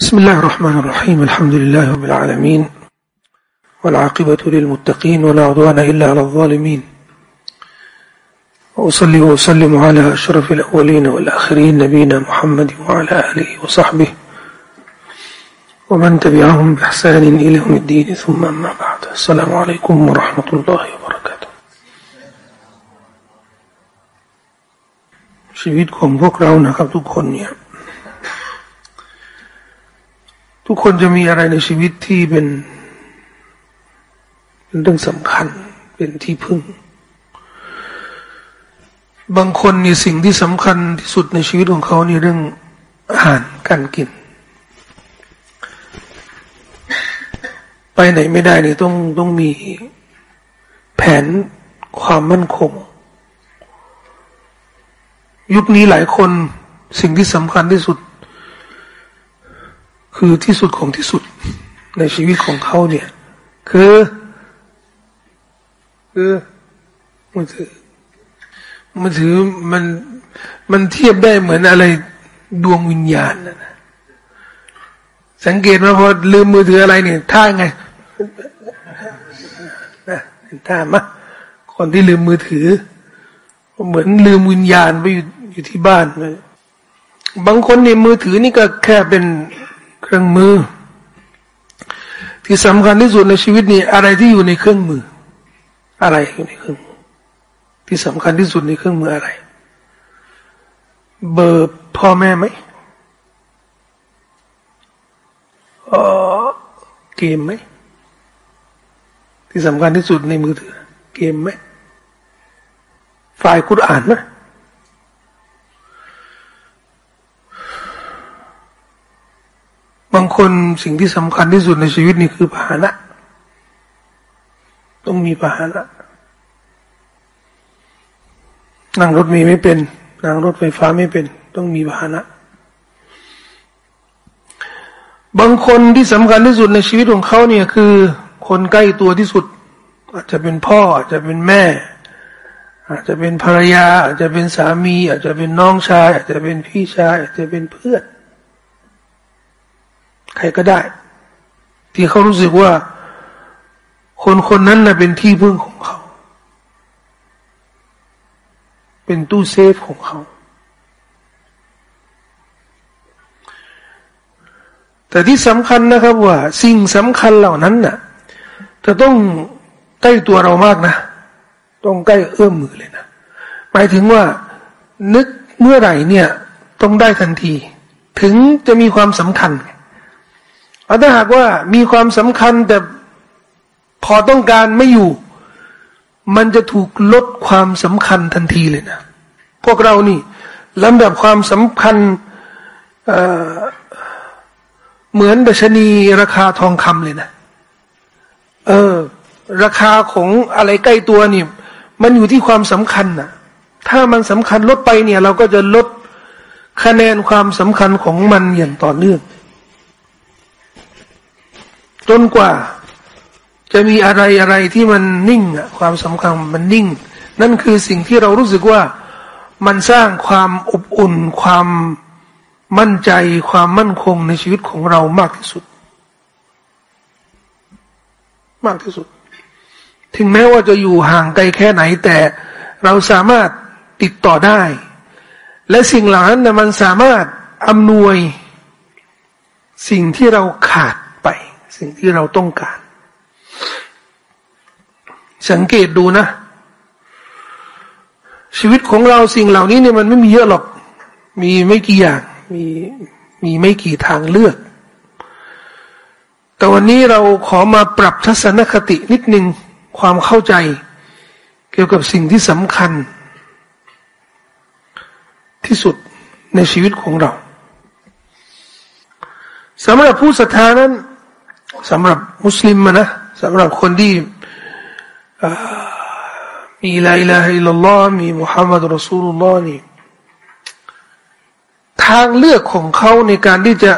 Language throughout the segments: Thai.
بسم الله الرحمن الرحيم الحمد لله رب العالمين والعاقبة للمتقين ولا عدوان إلا على الظالمين وأصلي وأسلم على أشرف الأولين والآخرين نبينا محمد وعلى آله وصحبه ومن تبعهم بإحسان إلى يوم الدين ثم أما بعد السلام عليكم ورحمة الله وبركاته ชีวิตของพวกเรานะครับทุกคนเนี่ย ทุกคนจะมีอะไรในชีวิตที่เป็นเป็นเรื่องสำคัญเป็นที่พึ่ง บางคนนี่สิ่งที่สำคัญที่สุดในชีวิตของเขานี่เรื่องอาหารการกิน ไปไหนไม่ได้นี่ต้องต้องมีแผนความมั่นคง ยุคนี้หลายคนสิ่งที่สำคัญที่สุด คือที่สุดของที่สุดในชีวิตของเขาเนี่ย คือ คือมือถือมือถือมันมันเทียบได้เหมือนอะไรดวงวิญญาณนะสังเกตมาพอลืมมือถืออะไรเนี่ยท่าไงนะท่ามะคนที่ลืมมือถือ เหมือนลืมวิญญาณไปอยู่อยู่ที่บ้านเลยบางคนเนี่ยมือถือนี่ก็แค่เป็น เครื่องมือ ที่สำคัญที่สุดในชีวิตนี้อะไรที่อยู่ในเครื่องมือ อะไรอยู่ในเครื่องมือ ที่สำคัญที่สุดในเครื่องมืออะไร เบอร์พ่อแม่ไหมออเกมไหมที่สำคัญที่สุดในมือถือ เกมไหมไฟล์คุรอ่านไหม บางคนสิ่งที่สำคัญที่สุดในชีวิตนี่คือพาหนะ ต้องมีพาหนะนั่งรถมีไม่เป็น นั่งรถไฟฟ้าไม่เป็น ต้องมีพาหนะ บางคนที่สำคัญที่สุดในชีวิตของเขาเนี่ยคือ คนใกล้ตัวที่สุด อาจจะเป็นพ่อ อาจจะเป็นแม่ อาจจะเป็นภรรยา อาจจะเป็นสามี อาจจะเป็นน้องชาย อาจจะเป็นพี่ชาย อาจจะเป็นเพื่อน ใครก็ได้ ที่เขารู้สึกว่า คนคนนั้นนะเป็นที่พึ่งของเขา เป็นตู้เซฟของเขา แต่ที่สำคัญนะครับว่า สิ่งสำคัญเหล่านั้นน่ะจะต้องใกล้ตัวเรามากนะ ต้องใกล้เอื้อมมือเลยนะ หมายถึงว่านึกเมื่อไหร่เนี่ย ต้องได้ทันที ถึงจะมีความสำคัญ ถ้าหากว่ามีความสำคัญแต่พอต้องการไม่อยู่ มันจะถูกลดความสำคัญทันทีเลยนะ พวกเรานี่ลำดับความสำคัญเเหมือนดัชนีราคาทองคำเลยนะ เออ ราคาของอะไรใกล้ตัวนี่ มันอยู่ที่ความสำคัญนะถ้ามันสำคัญลดไปเนี่ย เราก็จะลดคะแนนความสำคัญของมันอย่างต่อเนื่อง จนกว่า จะมีอะไรอะไรที่มันนิ่งอะความสำคัญมันนิ่ง นั่นคือสิ่งที่เรารู้สึกว่ามันสร้างความอบอุ่น ความมั่นใจ ความมั่นคงในชีวิตของเรามากที่สุด มากที่สุด ถึงแม้ว่าจะอยู่ห่างไกลแค่ไหน แต่เราสามารถติดต่อได้ และสิ่งเหล่านั้นมันสามารถอำนวย สิ่งที่เราขาด สิ่งที่เราต้องการ สังเกตดูนะ ชีวิตของเราสิ่งเหล่านี้เนี่ยมันไม่มีเยอะหรอก มีไม่กี่อย่าง มีมีไม่กี่ทางเลือก แต่วันนี้เราขอมาปรับทัศนคตินิดนึงความเข้าใจ เกี่ยวกับสิ่งที่สำคัญ ที่สุดในชีวิตของเราสำหรับผู้ศรัทธานั้น สำหรับมุสลิมนะสำหรับคนที่มีลาอิลาฮะอิลลอฮ์มีมุฮัมมัดรอสูลุลลอฮ์นี่ทางเลือกของเขาในการที่จะ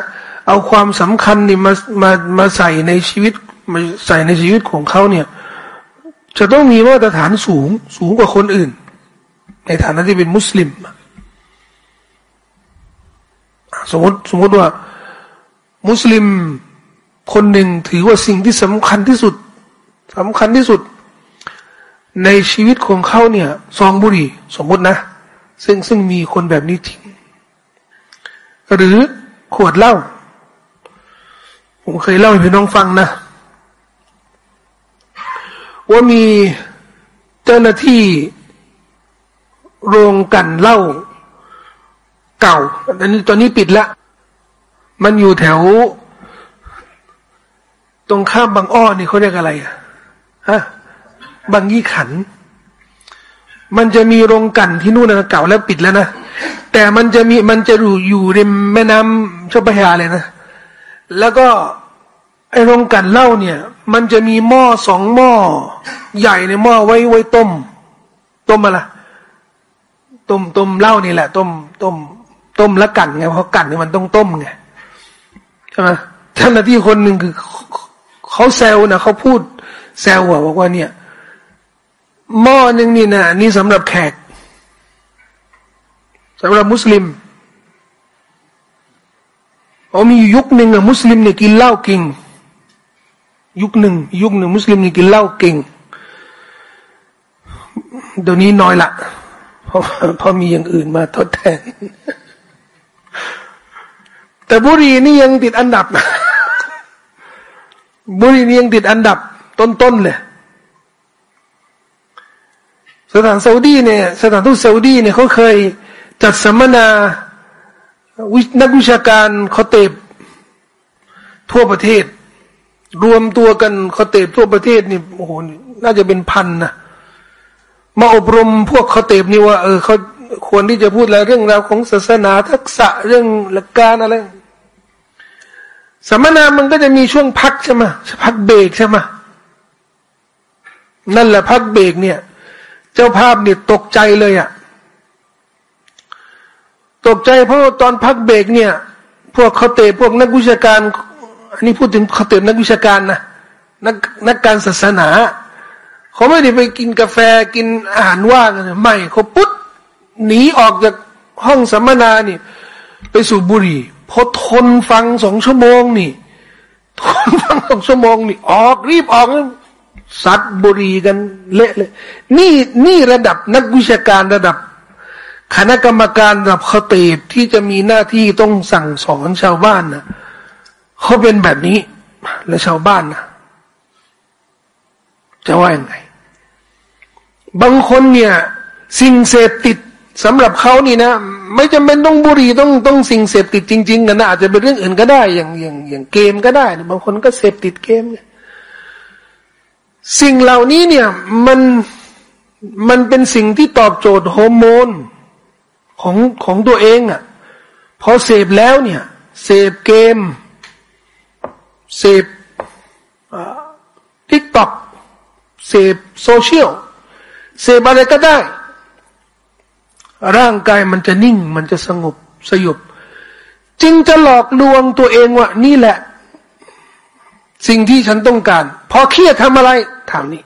เอาความสำคัญนี่มามามาใส่ในชีวิตมาใส่ในชีวิตของเขาเนี่ย จะต้องมีมาตรฐานสูงสูงกว่าคนอื่น ในฐานะที่เป็นมุสลิม สมมติสมมติว่า มุสลิม คนหนึ่งถือว่าสิ่งที่สำคัญที่สุดสำคัญที่สุด ในชีวิตของเขาเนี่ยซองบุหรี่สมมตินะ ซึ่งซึ่งมีคนแบบนี้จริง หรือขวดเหล้าผมเคยเล่าให้พี่น้องฟังนะ ว่ามีเจ้าหน้าที่โรงกันเหล้าเก่าตอนนี้ตอนนี้ปิดละ มันอยู่แถว ตรงข้ามบางอ้อนี่เขาเรียกอะไรอะฮะบางยี่ขัน มันจะมีโรงกันที่นู่นนะเก่าแล้วปิดแล้วนะแต่มันจะมีมันจะอยู่อยู่ริมแม่น้ำเจ้าพระยาเลยนะ แล้วก็ไอโรงกันเหล้าเนี่ย มันจะมีหม้อสองหม้อใหญ่ในหม้อไว้ไว้ต้ม ต้มอะไรต้มต้มเหล้านี่แหละ ต้มต้ม ต้มแล้วกันไงเพราะกันเนี่ยมันต้องต้มไงใช่ไหมเจ้าหน้าที่คนหนึ่งคือ เขาแซวนะเขาพูดแซวว่าบอกว่าเนี่ย หม้อหนึ่งนี่นะนี่สำหรับแขกสำหรับมุสลิมเอามียุคหนึ่งอะมุสลิมเนี่ยกินเหล้าเก่งยุคหนึ่งยุคหนึ่งมุสลิมเนี่ยกินเหล้าเก่งเดี๋ยวนี้น้อยละเพราะเพราะมีอย่างอื่นมาทดแทน แต่บุรีนี่ยังติดอันดับนะ บุรีนี่ยังติดอันดับต้นๆเลยสถานซาอุดีเนี่ยสถานทูตซาอุดีเนี่ยเขาเคยจัดสัมมนาวินักวิชาการคอเตบทั่วประเทศ รวมตัวกันคอเตบทั่วประเทศนี่โอ้โหน่าจะเป็นพันนะมาอบรมพวกคอเตบนี่ว่าเออเขาควรที่จะพูดอะไรเรื่องราวของศาสนาทักษะเรื่องหลักการอะไร สัมมนามันก็จะมีช่วงพักใช่ไหมพักเบรกใช่ไหมนั่นแหละพักเบรกเนี่ย เจ้าภาพเนี่ยตกใจเลยอะ่ะ ตกใจเพราะตอนพักเบรกเนี่ย พวกเขาเตะพวกนักวิชาการอันนี้พูดถึงเขาเตะนักวิชาการนะนักนักการศาสนาเขาไม่ได้ไปกินกาแฟกินอาหารว่างไม่เขาปุ๊บหนีออกจากห้องสัมมนาเนี่ย ไปสู่บุรี พอทนฟังสองชั่วโมงนี่ทนฟังสองชั่วโมงนี่ ออกรีบออกสัตบุรีกันเละเลย นี่นี่ระดับนักวิชาการระดับ คณะกรรมการระดับขตีบที่จะมีหน้าที่ต้องสั่งสอนชาวบ้านนะเขาเป็นแบบนี้ และชาวบ้านนะจะว่ายังไง บางคนเนี่ย สิ่งเสพติด สำหรับเขานี่นะ ไม่จำเป็นต้องบุหรี่ต้องต้องสิ่งเสพติดจริง ๆ กันนะอาจจะเป็นเรื่องอื่นก็ได้ อย่างอย่างอย่างเกมก็ได้นะบางคนก็เสพติดเกมสิ่งเหล่านี้เนี่ยมันมันเป็นสิ่งที่ตอบโจทย์ฮอร์โมนของของตัวเองอะ่ะพอเสพแล้วเนี่ยเสพเกมเสพ TikTok เสพโซเชียลเสพอะไรก็ได้ ร่างกายมันจะนิ่ง มันจะสงบสยบ จึงจะหลอกลวงตัวเองว่า นี่แหละ สิ่งที่ฉันต้องการ พอเครียดทำอะไรทำนี่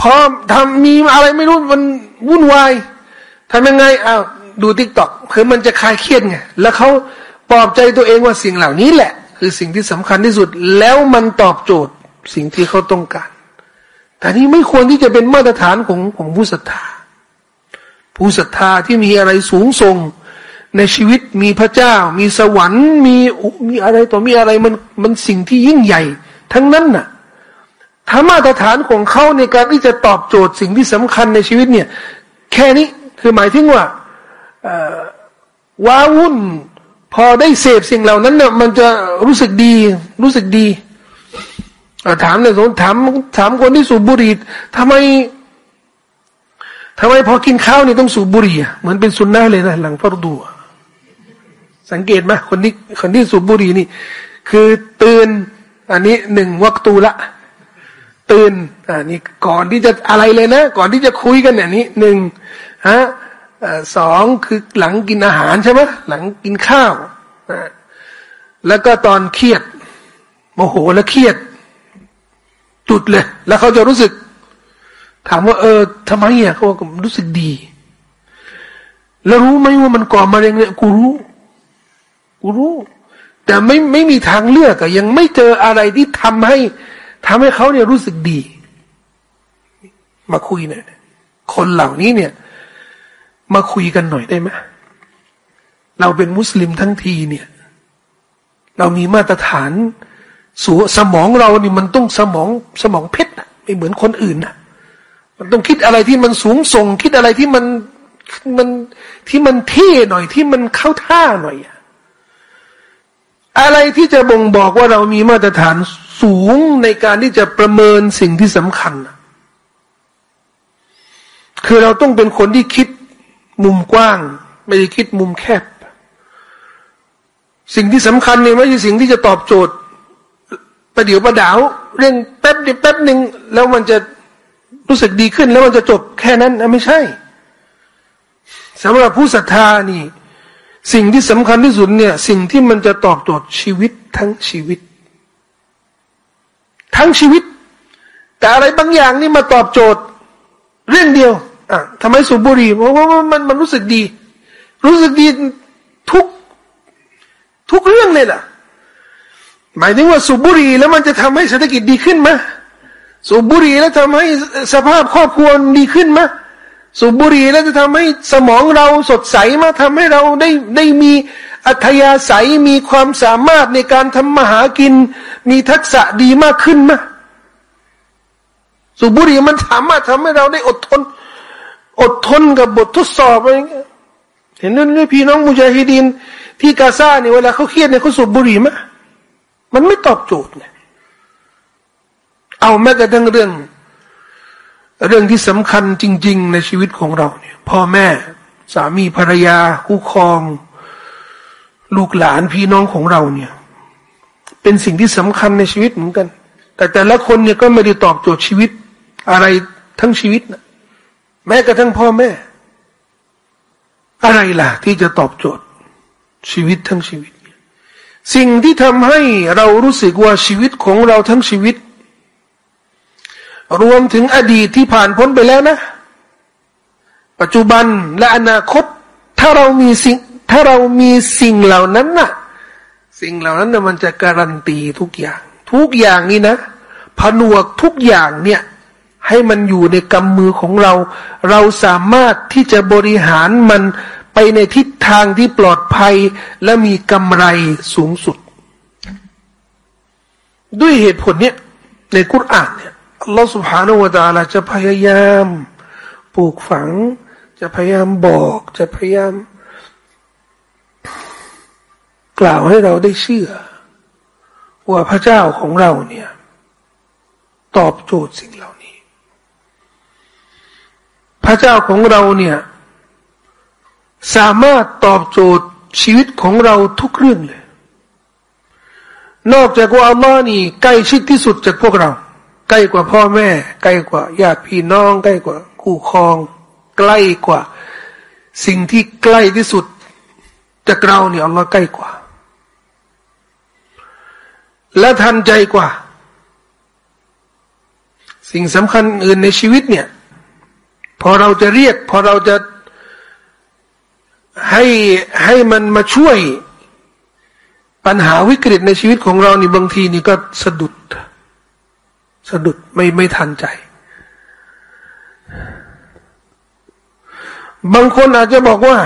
พอทำมีอะไรไม่รู้มันวุ่นวายทำยังไงอ้าวดู TikTok คือมันจะคลายเครียดไงแล้วเขาปลอบใจตัวเองว่าสิ่งเหล่านี้แหละ คือสิ่งที่สำคัญที่สุด แล้วมันตอบโจทย์สิ่งที่เขาต้องการ แต่นี้ไม่ควรที่จะเป็นมาตรฐานของของผู้ศรัทธา ผู้ศรัทธาที่มีอะไรสูงส่ง ในชีวิตมีพระเจ้า มีสวรรค์ มีมีอะไรต่อมีอะไรมันมันสิ่งที่ยิ่งใหญ่ ทั้งนั้นน่ะถ้ามาตรฐานของเขาในการที่จะตอบโจทย์สิ่งที่สำคัญในชีวิตเนี่ย แค่นี้คือหมายถึงว่าว้าวุ่น พอได้เสพสิ่งเหล่านั้นเนี่ยมันจะรู้สึกดี รู้สึกดีถามเลยสมถามถามคนที่สูบบุหรี่ทำไม ทำไมพอกินข้าวนี่ต้องสูบบุหรี่เหมือนเป็นสุนนะเลยนะหลังฟารดูสังเกตไหมคนที่คนที่สูบบุหรี่นี่ คือตื่นอันนี้หนึ่งวักตูละ ตื่นอ่านี่ก่อนที่จะอะไรเลยนะ ก่อนที่จะคุยกันเนี่ยนี้หนึ่งฮะสองคือหลังกินอาหารใช่ไหมหลังกินข้าวแล้วก็ตอนเครียดโมโหแล้วเครียดจุดเลย แล้วเขาจะรู้สึก ถามว่าเออทำไมอะเขาบอกรู้สึกดี แล้วรู้ไหมว่ามันก่อมะเร็งเนี่ยกูรู้กูรู้ แต่ไม่ไม่มีทางเลือกอะยังไม่เจออะไรที่ทำให้ทำให้เขาเนี่ยรู้สึกดี มาคุยเนี่ยคนเหล่านี้เนี่ย มาคุยกันหน่อยได้ไหมเราเป็นมุสลิมทั้งทีเนี่ย เรามีมาตรฐานสูสมองเรานี่มันต้องสมองสมองเพชรไม่เหมือนคนอื่นนะ มันต้องคิดอะไรที่มันสูงส่ง คิดอะไรที่มันมันที่มันเท่หน่อยที่มันเข้าท่าหน่อยอะไรที่จะบ่งบอกว่าเรามีมาตรฐานสูงในการที่จะประเมินสิ่งที่สำคัญ คือเราต้องเป็นคนที่คิดมุมกว้าง ไม่ได้คิดมุมแคบ สิ่งที่สำคัญเนี่ยไม่ใช่สิ่งที่จะตอบโจทย์ประเดี๋ยวประดาว เรื่องแป๊บเดียวแป๊บหนึ่งแล้วมันจะ รู้สึกดีขึ้นแล้วมันจะจบแค่นั้นนะไม่ใช่สำหรับผู้ศรัทธานี่ สิ่งที่สำคัญที่สุดเนี่ย สิ่งที่มันจะตอบโจทย์ชีวิตทั้งชีวิต ทั้งชีวิต แต่อะไรบางอย่างนี่มาตอบโจทย์ เรื่องเดียวอะทำไมสูบบุหรี่เพราะว่ามันมันรู้สึกดี รู้สึกดีทุกทุกเรื่องเลยล่ะ หมายถึงว่าสูบบุหรี่แล้วมันจะทำให้เศรษฐกิจดีขึ้นไหม สูบบุหรี่แล้วทำให้สภาพครอบครัวดีขึ้นไหมสูบบุหรี่แล้วจะทำให้สมองเราสดใสมาทำให้เราได้ได้มีอัธยาศัยมีความสามารถในการทำมาหากิน มีทักษะดีมากขึ้นไหมสูบบุหรี่มันสามารถทำให้เราได้อดทน อดทนกับบททดสอบอะไรเงี้ยเห็นนั่นเลยพี่น้องมุจาฮิดีนที่กาซาเนี่ยเวลาเขาเครียดเนี่ยเขาสูบบุหรี่ไหมมันไม่ตอบโจทย์เนี่ย เอาแม้กระทั่งเรื่อง เรื่องที่สำคัญจริง ๆ ในชีวิตของเราเนี่ยพ่อแม่สามีภรรยาคู่ครอง ลูกหลานพี่น้องของเราเนี่ย เป็นสิ่งที่สำคัญในชีวิตเหมือนกัน แต่แต่ละคนเนี่ยก็ไม่ได้ตอบโจทย์ชีวิตอะไรทั้งชีวิตนะแม้กระทั่งพ่อแม่ อะไรล่ะ ที่จะตอบโจทย์ชีวิตทั้งชีวิต สิ่งที่ทำให้เรารู้สึกว่าชีวิตของเราทั้งชีวิต รวมถึงอดีตที่ผ่านพ้นไปแล้วนะ ปัจจุบันและอนาคต ถ้าเรามีสิ่ง ถ้าเรามีสิ่งเหล่านั้นน่ะ สิ่งเหล่านั้นน่ะมันจะการันตีทุกอย่าง ทุกอย่างนี่นะ ผนวกทุกอย่างเนี่ย ให้มันอยู่ในกำมือของเรา เราสามารถที่จะบริหารมันไปในทิศทางที่ปลอดภัยและมีกำไรสูงสุด ด้วยเหตุผลเนี้ยในกุรอานเนี่ย อัลลอฮ์สุบฮานาวะตาลาจะพยายามปลูกฝัง จะพยายามบอกจะพยายาม กล่าวให้เราได้เชื่อ ว่าพระเจ้าของเราเนี่ย ตอบโจทย์สิ่งเหล่านี้ พระเจ้าของเราเนี่ย สามารถตอบโจทย์ชีวิตของเราทุกเรื่องเลย นอกจากว่าอัลลอฮ์นี่ใกล้ชิดที่สุดจากพวกเรา ใกล้กว่าพ่อแม่ ใกล้กว่าญาติพี่น้อง ใกล้กว่าคู่ครอง ใกล้กว่า สิ่งที่ใกล้ที่สุดจากเราเนี่ยอัลลอฮ์ใกล้กว่า และทันใจกว่า สิ่งสำคัญอื่นในชีวิตเนี่ย พอเราจะเรียก พอเราจะให้ให้มันมาช่วย ปัญหาวิกฤตในชีวิตของเรานี่บางทีนี่ก็สะดุด สะดุดไม่ไม่ทันใจ บางคนอาจจะบอกว่า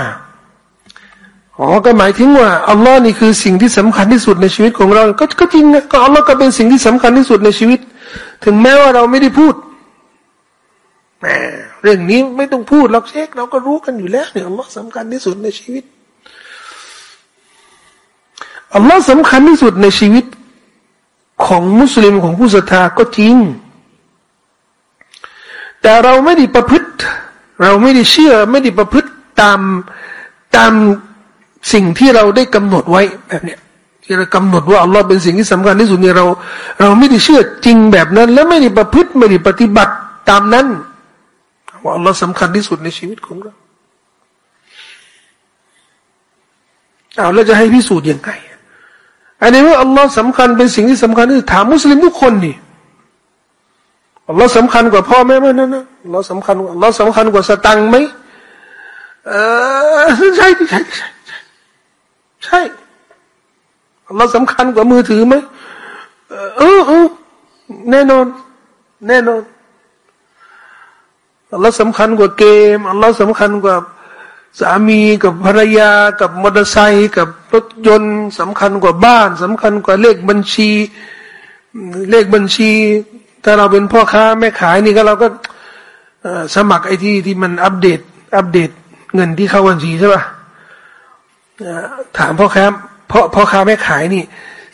อ๋อก็หมายถึงว่าอัลลอฮ์นี่คือสิ่งที่สำคัญที่สุดในชีวิตของเรา ก็ก็จริงนะก็อัลลอฮ์ก็เป็นสิ่งที่สำคัญที่สุดในชีวิต ถึงแม้ว่าเราไม่ได้พูดแหมเรื่องนี้ไม่ต้องพูดเราเช็คเราก็รู้กันอยู่แล้วเนี่ยอัลลอฮ์สำคัญที่สุดในชีวิตอัลลอฮ์สำคัญที่สุดในชีวิต ของมุสลิมของผู้ศรัทธาก็จริง แต่เราไม่ได้ประพฤติ เราไม่ได้เชื่อไม่ได้ประพฤติตามตามสิ่งที่เราได้กำหนดไว้แบบเนี้ยที่เรากำหนดว่าอัลลอฮ์เป็นสิ่งที่สำคัญที่สุดเนี่ยเรา เราไม่ได้เชื่อจริงแบบนั้น และไม่ได้ประพฤติไม่ได้ปฏิบัติตามนั้นว่าอัลลอฮ์สำคัญที่สุดในชีวิตของเราเอาแล้วจะให้พิสูจน์ยังไง อันนี้ว่าอัลลอฮ์สำคัญเป็นสิ่งที่สำคัญที่ถามมุสลิมทุกคนนี่อัลลอฮ์สำคัญกว่าพ่อแม่ไหมนั่นนะอัลลอฮ์สำคัญอัลลอฮ์สำคัญกว่าสตังไหมเออใช่ใช่ใช่ใช่ใช่อัลลอฮ์สำคัญกว่ามือถือไหมเออเออแน่นอน แน่นอนอัลลอฮ์สำคัญกว่าเกมอัลลอฮ์สำคัญกว่า สามีกับภรรยากับมอเตอร์ไซค์กับรถยนต์สำคัญกว่าบ้านสำคัญกว่าเลขบัญชี เลขบัญชี ถ้าเราเป็นพ่อค้าแม่ขายนี่ก็เราก็สมัครไอที่ที่มันอัปเดต อัปเดตเงินที่เข้าบัญชีใช่ป่ะถามพ่อค้าพ่อพ่อค้าแม่ขายนี่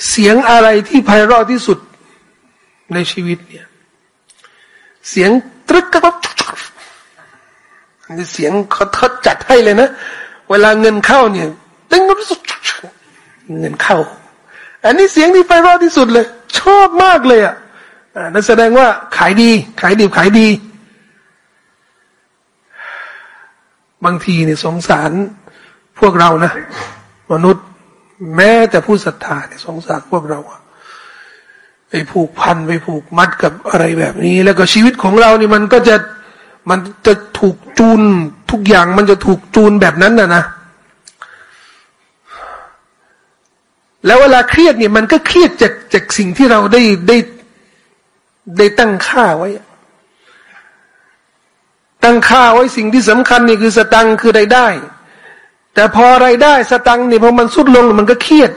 เสียงอะไรที่ไพเราะที่สุดในชีวิตเนี่ย เสียงตรึกกระบ เสียงเขาทดจัดให้เลยนะ เวลาเงินเข้าเนี่ยตึ้งเงินเข้า อันนี้เสียงที่ไพเราะที่สุดเลย ชอบมากเลยอะนั่นแสดงว่าขายดี ขายดีขายดี บางทีเนี่ยสงสารพวกเรานะ มนุษย์ แม้แต่ผู้ศรัทธาเนี่ยสงสารพวกเราไปผูกพันไปผูกมัดกับอะไรแบบนี้ แล้วก็ชีวิตของเรานี่มันก็จะ มันจะถูกจูนทุกอย่างมันจะถูกจูนแบบนั้นนะนะ แล้วเวลาเครียดเนี่ย มันก็เครียดจากจากสิ่งที่เราได้ได้ได้ตั้งค่าไว้ ตั้งค่าไว้สิ่งที่สำคัญนี่คือสตังคือรายได้ แต่พอรายได้สตังนี่พอมันสุดลงมันก็เครียด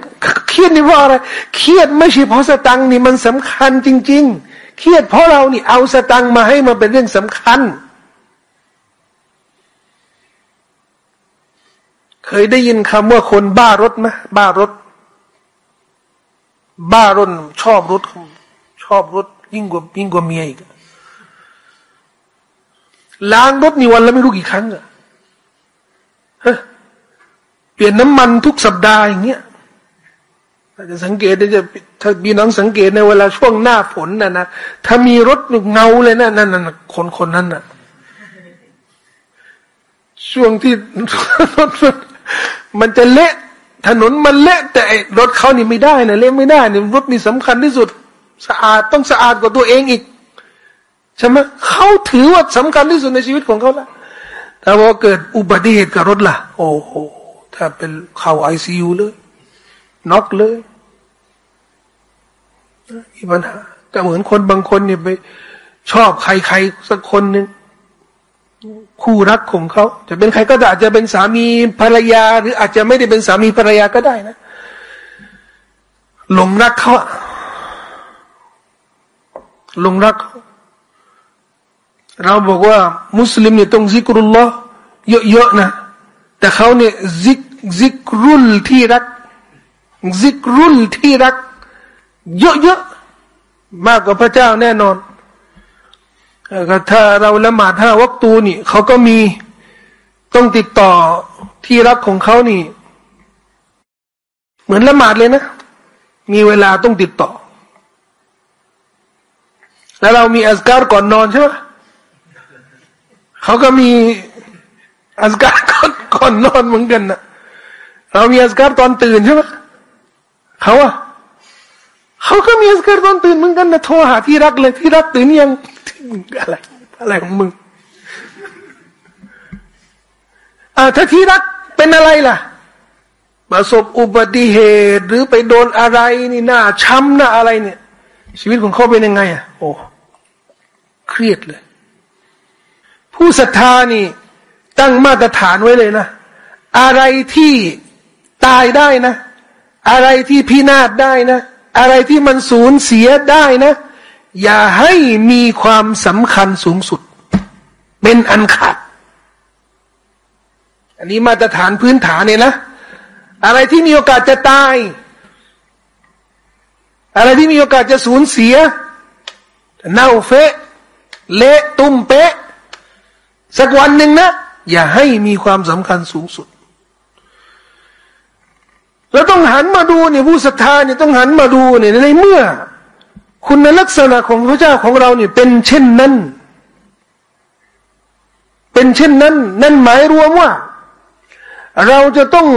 เครียดนี่เพราะอะไร เครียดไม่ใช่เพราะสตังนี่มันสำคัญจริง ๆ เครียดเพราะเรานี่เอาสตังมาให้มันเป็นเรื่องสำคัญ เคยได้ยินคำว่าคนบ้ารถไหมบ้ารถ บ้ารถชอบรถ ชอบรถ ยิ่งกว่ายิ่งกว่าเมียอีกล้างรถนี่วันละไม่รู้กี่ครั้งอะเปลี่ยนน้ำมันทุกสัปดาห์อย่างเงี้ยอาจะสังเกตได้จะถ้ามีน้องสังเกตในเวลาช่วงหน้าฝนน่ะนะถ้ามีรถเงาเลยนะนั่นนั่นคนคนนั้นน่ะช่วงที่รถ มันจะเละถนนมันเละแต่รถเขานี่ไม่ได้นะเละไม่ได้นี่รถนี่สำคัญที่สุด สะอาดต้องสะอาดกว่าตัวเองอีกใช่ไหมเขาถือว่าสำคัญที่สุดในชีวิตของเขาละถ้าว่าเกิดอุบัติเหตุกับรถล่ะ โอ้โหถ้าเป็นเข่าไอซียูเลยน็อกเลยมีปัญหาก็เหมือนคนบางคนเนี่ยไป ชอบใครใครสักคนหนึ่ง คู่รักของเขาจะเป็นใครก็ได้อาจจะเป็นสามีภรรยา หรืออาจจะไม่ได้เป็นสามีภรรยาก็ได้นะหลงรักเขาหลงรัก เราบอกว่า มุสลิมเนี่ยต้องซิกรุลลอฮ์เยอะๆนะ แต่เขาเนี่ยซิกซิกรุลที่รักซิกรุลที่รัก เยอะๆมากกว่าพระเจ้าแน่นอน ถ้าเราละหมาดห้าวัคตูนี่เขาก็มีต้องติดต่อที่รักของเขานี่ เหมือนละหมาดเลยนะ มีเวลาต้องติดต่อ แล้วเรามีอัสการก่อนนอนใช่ไหมเขาก็มีอัสการก่อนก่อนนอนเหมือนกันนะเรามีอัสการตอนตื่นใช่ไหมเขาอะ เขาก็มีอัสการตอนตื่นเหมือนกันนะโทรหาที่รักเลยที่รักตื่นยังอะไร อะไรของมึงอ่าถ้าที่รักเป็นอะไรล่ะ ประสบอุบัติเหตุ หรือไปโดนอะไรนี่หน้าช้ำหน้าอะไรเนี่ย ชีวิตของเขาเป็นยังไง อะ โอ้เครียดเลย ผู้ศรัทธานี่ ตั้งมาตรฐานไว้เลยนะ อะไรที่ตายได้นะ อะไรที่พินาศได้นะ อะไรที่มันสูญเสียได้นะ อย่าให้มีความสำคัญสูงสุด เป็นอันขาด อันนี้มาตรฐานพื้นฐานเนี่ยนะ อะไรที่มีโอกาสจะตาย อะไรที่มีโอกาสจะสูญเสีย เน่าเฟะ เละตุ้มเป๊ะ สักวันหนึ่งนะ อย่าให้มีความสำคัญสูงสุด เราต้องหันมาดูเนี่ยผู้ศรัทธาเนี่ยต้องหันมาดูเนี่ยในเมื่อ คุณลักษณะของพระเจ้าของเราเนี่ยเป็นเช่นนั้น เป็นเช่นนั้น นั่นหมายรวมว่า เราจะต้อง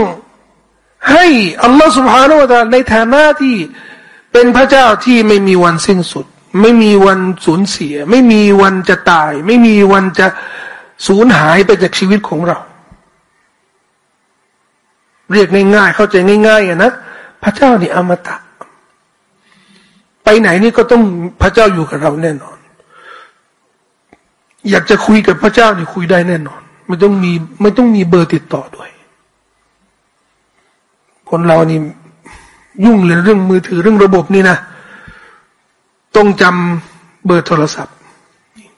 ให้อัลลอฮฺสุบฮานาวะตาในฐานะที่เป็นพระเจ้าที่ไม่มีวันสิ้นสุด ไม่มีวันสูญเสีย ไม่มีวันจะตาย ไม่มีวันจะสูญหายไปจากชีวิตของเรา เรียกง่ายๆเข้าใจง่ายๆนะพระเจ้านี่อมตะ ไปไหนนี่ก็ต้องพระเจ้าอยู่กับเราแน่นอน อยากจะคุยกับพระเจ้านี่คุยได้แน่นอน ไม่ต้องมีไม่ต้องมีเบอร์ติดต่อด้วย คนเรานี่ยุ่งเลยเรื่องมือถือเรื่องระบบนี่นะต้องจำเบอร์โทรศัพท์